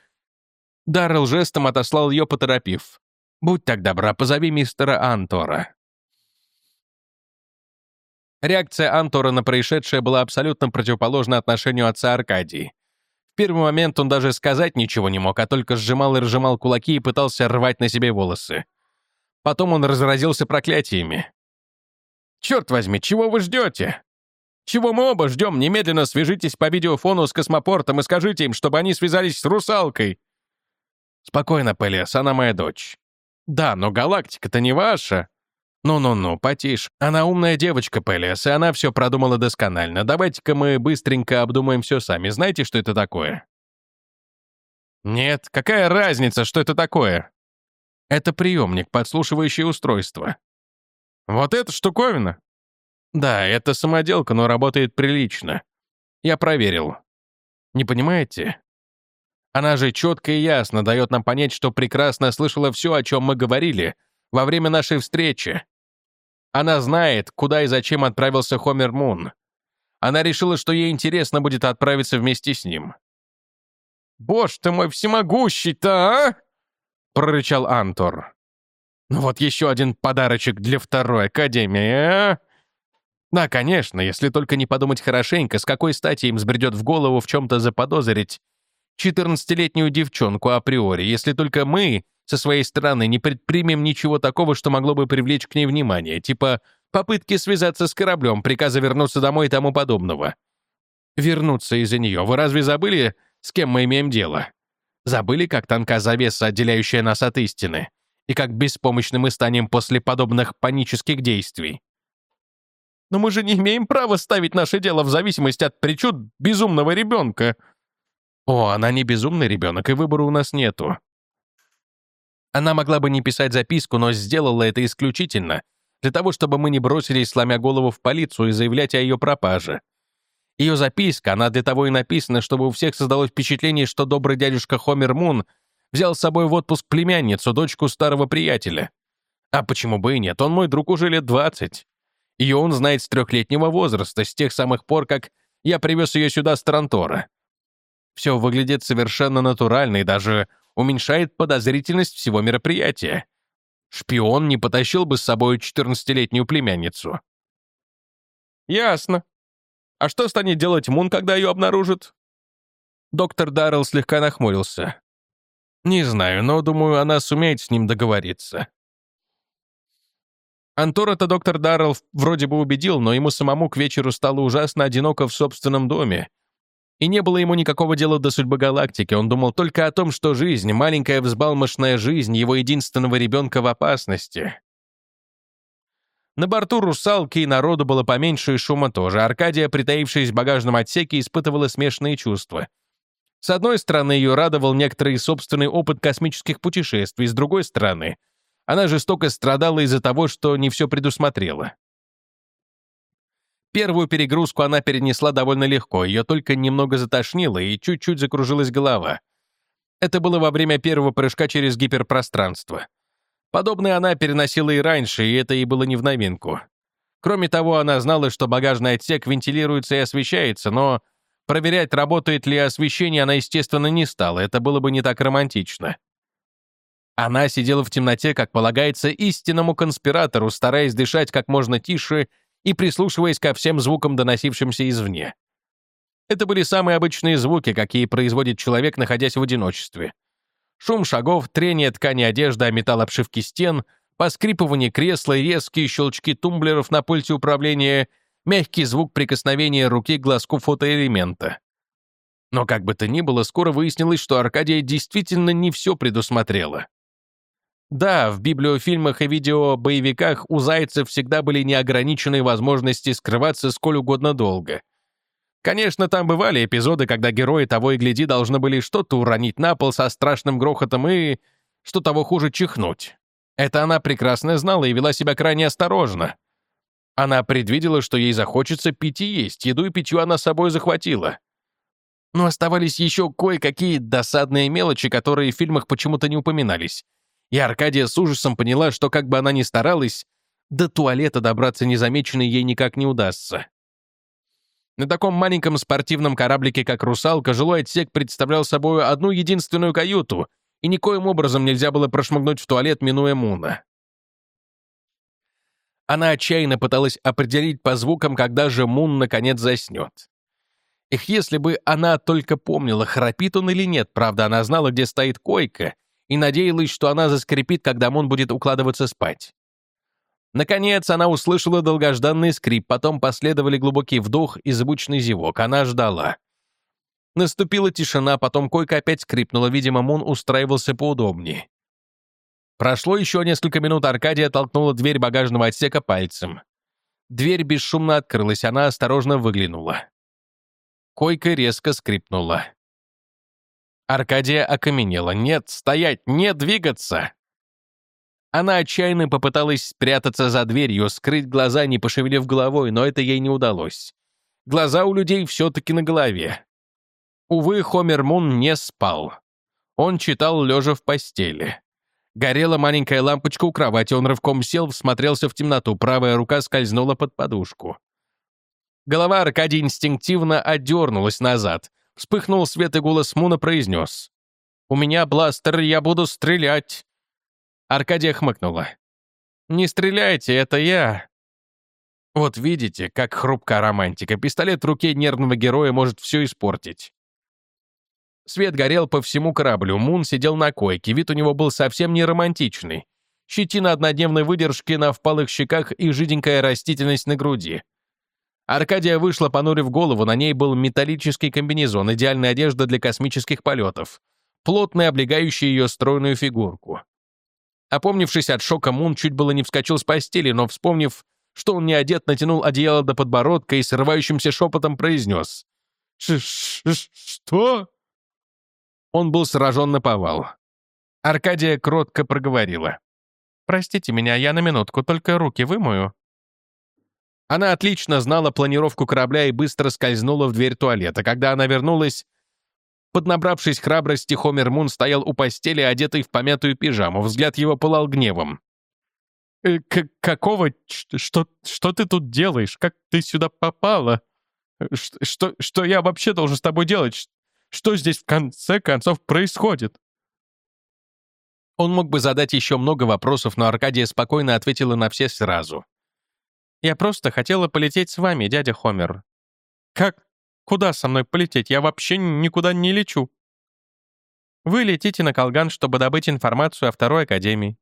Даррелл жестом отослал ее, поторопив. «Будь так добра, позови мистера Антора». Реакция Антора на происшедшее была абсолютно противоположна отношению отца Аркадии. В первый момент он даже сказать ничего не мог, а только сжимал и разжимал кулаки и пытался рвать на себе волосы. Потом он разразился проклятиями. «Черт возьми, чего вы ждете? Чего мы оба ждем? Немедленно свяжитесь по видеофону с космопортом и скажите им, чтобы они связались с русалкой». «Спокойно, Пелес, она моя дочь». «Да, но галактика-то не ваша». «Ну-ну-ну, потише. Она умная девочка, Пелиас, и она все продумала досконально. Давайте-ка мы быстренько обдумаем все сами. Знаете, что это такое?» «Нет, какая разница, что это такое?» «Это приемник, подслушивающее устройство». «Вот эта штуковина?» «Да, это самоделка, но работает прилично. Я проверил. Не понимаете? Она же четко и ясно дает нам понять, что прекрасно слышала все, о чем мы говорили во время нашей встречи. Она знает, куда и зачем отправился Хомер Мун. Она решила, что ей интересно будет отправиться вместе с ним. «Боже ты мой всемогущий-то, а!» — прорычал Антор. «Ну вот еще один подарочек для второй Академии, а?» Да, конечно, если только не подумать хорошенько, с какой стати им сбредет в голову в чем-то заподозрить 14-летнюю девчонку априори, если только мы со своей стороны не предпримем ничего такого, что могло бы привлечь к ней внимание, типа попытки связаться с кораблем, приказа вернуться домой и тому подобного. Вернуться из-за нее. Вы разве забыли, с кем мы имеем дело? Забыли, как тонка завеса, отделяющая нас от истины? И как беспомощны мы станем после подобных панических действий? Но мы же не имеем права ставить наше дело в зависимость от причуд безумного ребенка. О, она не безумный ребенок, и выбора у нас нету. Она могла бы не писать записку, но сделала это исключительно для того, чтобы мы не бросились, сломя голову в полицию и заявлять о ее пропаже. Ее записка, она для того и написана, чтобы у всех создалось впечатление, что добрый дядюшка Хомер Мун взял с собой в отпуск племянницу, дочку старого приятеля. А почему бы и нет, он мой друг уже лет двадцать. Ее он знает с трехлетнего возраста, с тех самых пор, как я привез ее сюда с Тарантора. Все выглядит совершенно натурально и даже уменьшает подозрительность всего мероприятия. Шпион не потащил бы с собой 14-летнюю племянницу. Ясно. А что станет делать Мун, когда ее обнаружит? Доктор Даррелл слегка нахмурился. Не знаю, но думаю, она сумеет с ним договориться. Антора-то доктор Даррелл вроде бы убедил, но ему самому к вечеру стало ужасно одиноко в собственном доме. И не было ему никакого дела до судьбы галактики, он думал только о том, что жизнь, маленькая взбалмошная жизнь его единственного ребенка в опасности. На борту «Русалки» и народу было поменьше, и шума тоже. Аркадия, притаившись в багажном отсеке, испытывала смешанные чувства. С одной стороны, ее радовал некоторый собственный опыт космических путешествий, с другой стороны — она жестоко страдала из-за того, что не все предусмотрела. Первую перегрузку она перенесла довольно легко, ее только немного затошнило и чуть-чуть закружилась голова. Это было во время первого прыжка через гиперпространство. Подобное она переносила и раньше, и это ей было не в новинку. Кроме того, она знала, что багажный отсек вентилируется и освещается, но проверять, работает ли освещение, она, естественно, не стала, это было бы не так романтично. Она сидела в темноте, как полагается истинному конспиратору, стараясь дышать как можно тише и прислушиваясь ко всем звукам, доносившимся извне. Это были самые обычные звуки, какие производит человек, находясь в одиночестве. Шум шагов, трение ткани одежды о металл обшивки стен, поскрипывание кресла и резкие щелчки тумблеров на пульте управления, мягкий звук прикосновения руки к глазку фотоэлемента. Но как бы то ни было, скоро выяснилось, что Аркадия действительно не все предусмотрела. Да, в библиофильмах и видеобоевиках у зайцев всегда были неограниченные возможности скрываться сколь угодно долго. Конечно, там бывали эпизоды, когда герои того и гляди должны были что-то уронить на пол со страшным грохотом и, что того хуже, чихнуть. Это она прекрасно знала и вела себя крайне осторожно. Она предвидела, что ей захочется пить и есть, еду и питью она с собой захватила. Но оставались еще кое-какие досадные мелочи, которые в фильмах почему-то не упоминались. И Аркадия с ужасом поняла, что как бы она ни старалась, до туалета добраться незамеченной ей никак не удастся. На таком маленьком спортивном кораблике, как «Русалка», жилой отсек представлял собой одну единственную каюту, и никоим образом нельзя было прошмыгнуть в туалет, минуя Муна. Она отчаянно пыталась определить по звукам, когда же Мун наконец заснет. Их если бы она только помнила, храпит он или нет, правда, она знала, где стоит койка, и надеялась, что она заскрипит, когда Мун будет укладываться спать. Наконец, она услышала долгожданный скрип, потом последовали глубокий вдох и звучный зевок. Она ждала. Наступила тишина, потом койка опять скрипнула, видимо, Мун устраивался поудобнее. Прошло еще несколько минут, Аркадия толкнула дверь багажного отсека пальцем. Дверь бесшумно открылась, она осторожно выглянула. Койка резко скрипнула. Аркадия окаменела. «Нет, стоять! Не двигаться!» Она отчаянно попыталась спрятаться за дверью, скрыть глаза, не пошевелив головой, но это ей не удалось. Глаза у людей все-таки на голове. Увы, Хомер Мун не спал. Он читал, лежа в постели. Горела маленькая лампочка у кровати, он рывком сел, всмотрелся в темноту, правая рука скользнула под подушку. Голова Аркадия инстинктивно отдернулась назад. Вспыхнул свет и голос Муна произнес. «У меня бластер, я буду стрелять!» Аркадия хмыкнула. «Не стреляйте, это я!» Вот видите, как хрупкая романтика. Пистолет в руке нервного героя может все испортить. Свет горел по всему кораблю. Мун сидел на койке, вид у него был совсем не романтичный. Щетина однодневной выдержки на впалых щеках и жиденькая растительность на груди. Аркадия вышла, понурив голову, на ней был металлический комбинезон, идеальная одежда для космических полетов, плотный, облегающий ее стройную фигурку. Опомнившись от шока, Мун чуть было не вскочил с постели, но, вспомнив, что он не одет, натянул одеяло до подбородка и срывающимся шепотом произнес. «Что?» Он был сражен на повал. Аркадия кротко проговорила. «Простите меня, я на минутку, только руки вымою». Она отлично знала планировку корабля и быстро скользнула в дверь туалета. Когда она вернулась, поднабравшись храбрости, Хомер Мун стоял у постели, одетый в помятую пижаму. Взгляд его пылал гневом. «Э, «Какого? Что, что ты тут делаешь? Как ты сюда попала? Что, что я вообще должен с тобой делать? Что здесь в конце концов происходит?» Он мог бы задать еще много вопросов, но Аркадия спокойно ответила на все сразу. Я просто хотела полететь с вами, дядя Хомер». «Как? Куда со мной полететь? Я вообще никуда не лечу». «Вы летите на Колган, чтобы добыть информацию о Второй Академии».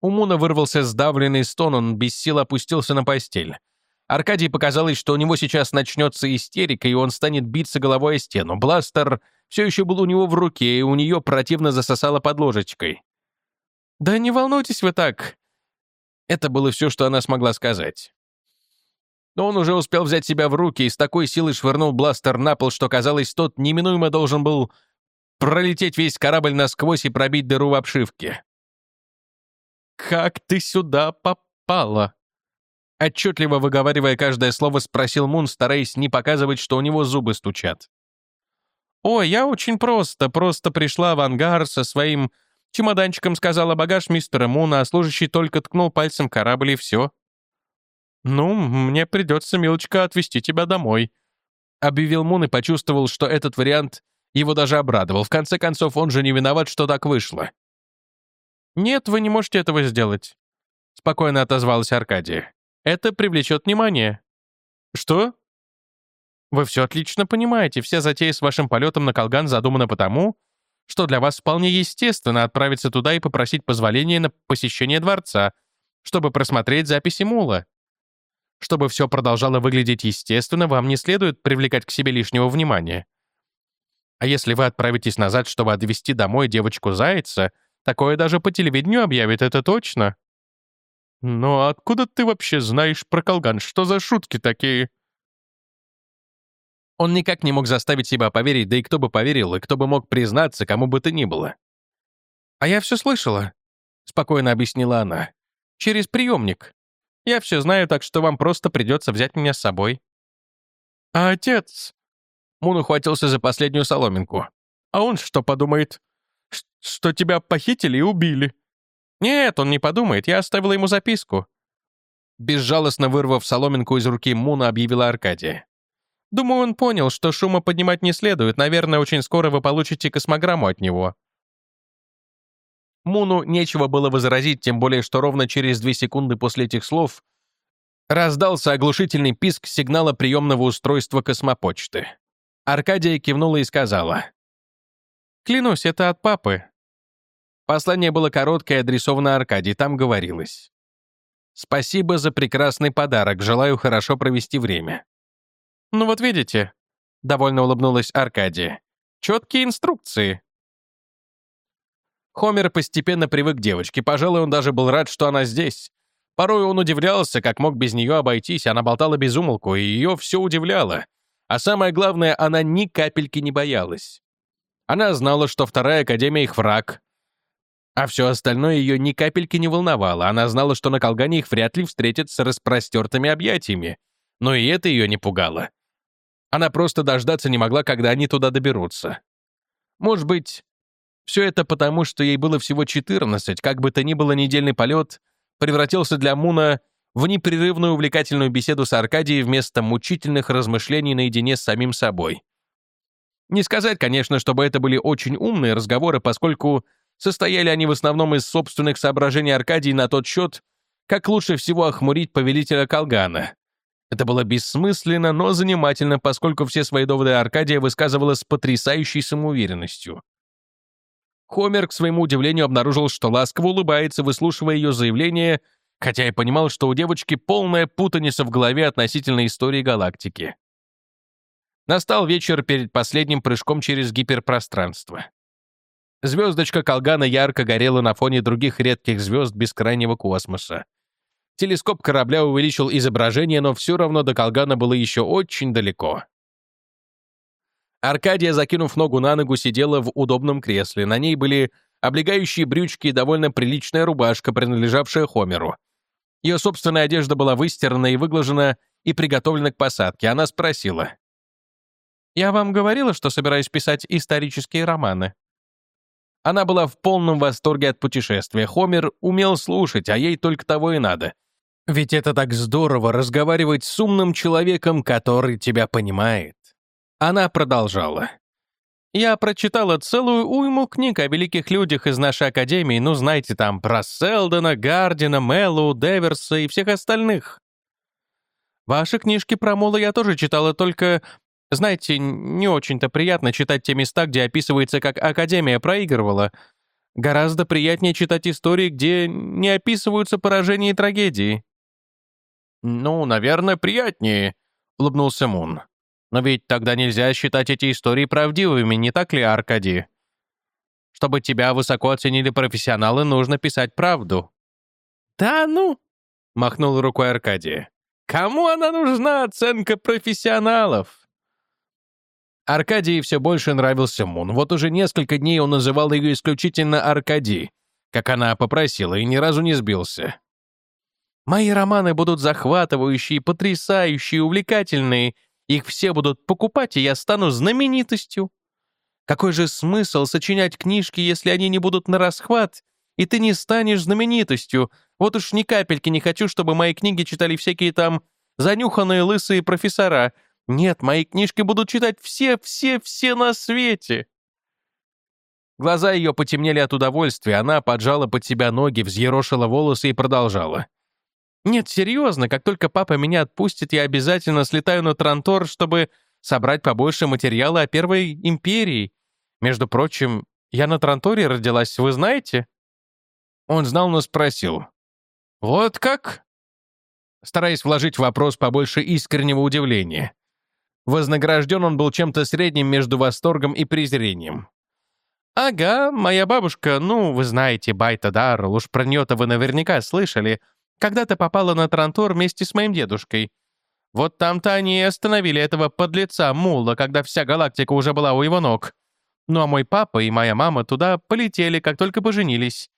У Муна вырвался сдавленный стон, он без сил опустился на постель. Аркадий показалось, что у него сейчас начнется истерика, и он станет биться головой о стену. Бластер все еще был у него в руке, и у нее противно засосало под ложечкой. «Да не волнуйтесь вы так. Это было все, что она смогла сказать. Но он уже успел взять себя в руки и с такой силой швырнул бластер на пол, что, казалось, тот неминуемо должен был пролететь весь корабль насквозь и пробить дыру в обшивке. «Как ты сюда попала?» Отчетливо выговаривая каждое слово, спросил Мун, стараясь не показывать, что у него зубы стучат. «О, я очень просто, просто пришла в ангар со своим Чемоданчиком сказала багаж мистера Муна, а служащий только ткнул пальцем корабль и все. «Ну, мне придется, милочка, отвезти тебя домой», — объявил Мун и почувствовал, что этот вариант его даже обрадовал. В конце концов, он же не виноват, что так вышло. «Нет, вы не можете этого сделать», — спокойно отозвалась Аркадия. «Это привлечет внимание». «Что?» «Вы все отлично понимаете. Вся затея с вашим полетом на Колган задумана потому, что для вас вполне естественно отправиться туда и попросить позволения на посещение дворца, чтобы просмотреть записи Мула. Чтобы все продолжало выглядеть естественно, вам не следует привлекать к себе лишнего внимания. А если вы отправитесь назад, чтобы отвезти домой девочку-зайца, такое даже по телевидению объявит, это точно. Но откуда ты вообще знаешь про Колган? Что за шутки такие? Он никак не мог заставить себя поверить, да и кто бы поверил, и кто бы мог признаться, кому бы то ни было. «А я все слышала», — спокойно объяснила она. «Через приемник. Я все знаю, так что вам просто придется взять меня с собой». «А отец?» Мун ухватился за последнюю соломинку. «А он что подумает? Что тебя похитили и убили?» «Нет, он не подумает, я оставила ему записку». Безжалостно вырвав соломинку из руки Муна, объявила Аркадия. Думаю, он понял, что шума поднимать не следует. Наверное, очень скоро вы получите космограмму от него». Муну нечего было возразить, тем более, что ровно через две секунды после этих слов раздался оглушительный писк сигнала приемного устройства космопочты. Аркадия кивнула и сказала. «Клянусь, это от папы». Послание было короткое адресовано Аркадии, там говорилось. «Спасибо за прекрасный подарок, желаю хорошо провести время. «Ну вот видите», — довольно улыбнулась Аркадия. «Четкие инструкции». Хомер постепенно привык к девочке, пожалуй, он даже был рад, что она здесь. Порой он удивлялся, как мог без нее обойтись, она болтала без умолку, и ее все удивляло. А самое главное, она ни капельки не боялась. Она знала, что вторая академия их враг, а все остальное ее ни капельки не волновало. Она знала, что на Колгане их вряд ли встретят с распростертыми объятиями. Но и это ее не пугало. Она просто дождаться не могла, когда они туда доберутся. Может быть, все это потому, что ей было всего 14, как бы то ни было недельный полет, превратился для Муна в непрерывную увлекательную беседу с Аркадией вместо мучительных размышлений наедине с самим собой. Не сказать, конечно, чтобы это были очень умные разговоры, поскольку состояли они в основном из собственных соображений Аркадии на тот счет, как лучше всего охмурить повелителя Колгана. Это было бессмысленно, но занимательно, поскольку все свои доводы Аркадия высказывала с потрясающей самоуверенностью. Хомер, к своему удивлению, обнаружил, что ласково улыбается, выслушивая ее заявление, хотя и понимал, что у девочки полная путаница в голове относительно истории галактики. Настал вечер перед последним прыжком через гиперпространство. Звездочка Колгана ярко горела на фоне других редких звезд бескрайнего космоса. Телескоп корабля увеличил изображение, но все равно до Колгана было еще очень далеко. Аркадия, закинув ногу на ногу, сидела в удобном кресле. На ней были облегающие брючки и довольно приличная рубашка, принадлежавшая Хомеру. Ее собственная одежда была выстирана и выглажена и приготовлена к посадке. Она спросила. «Я вам говорила, что собираюсь писать исторические романы?» Она была в полном восторге от путешествия. Хомер умел слушать, а ей только того и надо. Ведь это так здорово разговаривать с умным человеком, который тебя понимает. Она продолжала. «Я прочитала целую уйму книг о великих людях из нашей академии, ну, знаете, там, про Селдона, Гардина, Меллоу, Деверса и всех остальных. Ваши книжки про Мола я тоже читала, только, знаете, не очень-то приятно читать те места, где описывается, как Академия проигрывала. Гораздо приятнее читать истории, где не описываются поражения и трагедии». «Ну, наверное, приятнее», — улыбнулся Мун. Но ведь тогда нельзя считать эти истории правдивыми, не так ли, Аркадий? Чтобы тебя высоко оценили профессионалы, нужно писать правду». «Да ну!» — махнул рукой Аркадий. «Кому она нужна, оценка профессионалов?» Аркадий все больше нравился Мун. Вот уже несколько дней он называл ее исключительно Аркадий, как она попросила, и ни разу не сбился. «Мои романы будут захватывающие, потрясающие, увлекательные их все будут покупать, и я стану знаменитостью. Какой же смысл сочинять книжки, если они не будут на расхват, и ты не станешь знаменитостью? Вот уж ни капельки не хочу, чтобы мои книги читали всякие там занюханные лысые профессора. Нет, мои книжки будут читать все, все, все на свете. Глаза ее потемнели от удовольствия, она поджала под себя ноги, взъерошила волосы и продолжала. Нет, серьезно, как только папа меня отпустит, я обязательно слетаю на Трантор, чтобы собрать побольше материала о Первой Империи. Между прочим, я на Транторе родилась, вы знаете?» Он знал, но спросил. «Вот как?» Стараясь вложить в вопрос побольше искреннего удивления. Вознагражден он был чем-то средним между восторгом и презрением. «Ага, моя бабушка, ну, вы знаете, Байта Даррелл, уж про нее-то вы наверняка слышали, когда-то попала на Трантор вместе с моим дедушкой. Вот там-то они и остановили этого подлеца Мула, когда вся галактика уже была у его ног. Ну а мой папа и моя мама туда полетели, как только поженились.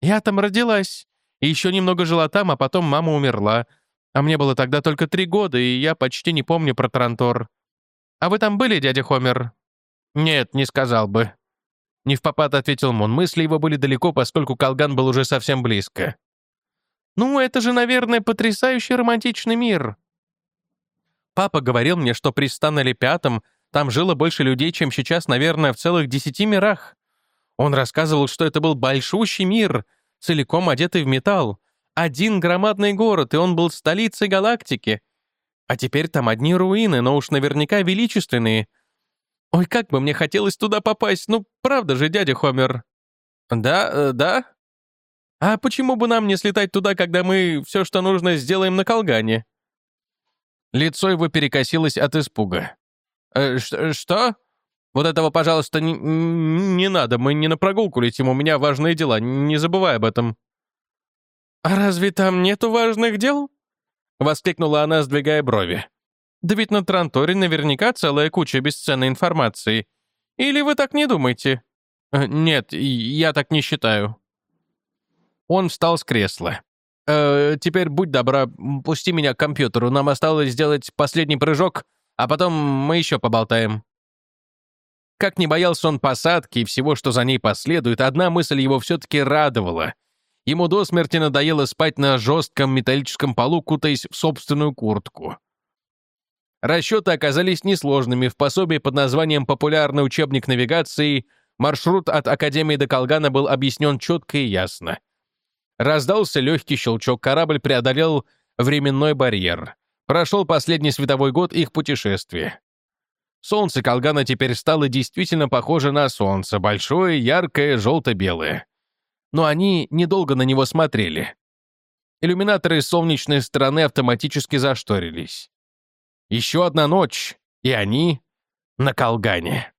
Я там родилась. И еще немного жила там, а потом мама умерла. А мне было тогда только три года, и я почти не помню про Трантор. А вы там были, дядя Хомер? Нет, не сказал бы. Не в попад ответил Мун. Мысли его были далеко, поскольку Колган был уже совсем близко. Ну, это же, наверное, потрясающий романтичный мир. Папа говорил мне, что при Станнеле Пятом там жило больше людей, чем сейчас, наверное, в целых десяти мирах. Он рассказывал, что это был большущий мир, целиком одетый в металл. Один громадный город, и он был столицей галактики. А теперь там одни руины, но уж наверняка величественные. Ой, как бы мне хотелось туда попасть, ну, правда же, дядя Хомер? Да, э, да, «А почему бы нам не слетать туда, когда мы все, что нужно, сделаем на Колгане?» Лицо его перекосилось от испуга. «Э, «Что?» Вот этого, пожалуйста, не, не надо, мы не на прогулку летим, у меня важные дела, не забывай об этом». «А разве там нету важных дел?» — воскликнула она, сдвигая брови. «Да ведь на Транторе наверняка целая куча бесценной информации. Или вы так не думаете?» «Э, «Нет, я так не считаю». Он встал с кресла. «Э, «Теперь будь добра, пусти меня к компьютеру. Нам осталось сделать последний прыжок, а потом мы еще поболтаем». Как не боялся он посадки и всего, что за ней последует, одна мысль его все-таки радовала. Ему до смерти надоело спать на жестком металлическом полу, кутаясь в собственную куртку. Расчеты оказались несложными. В пособии под названием «Популярный учебник навигации» маршрут от Академии до Колгана был объяснен четко и ясно. Раздался легкий щелчок, корабль преодолел временной барьер. Прошел последний световой год их путешествия. Солнце Колгана теперь стало действительно похоже на солнце, большое, яркое, желто-белое. Но они недолго на него смотрели. Иллюминаторы с солнечной стороны автоматически зашторились. Еще одна ночь, и они на Колгане.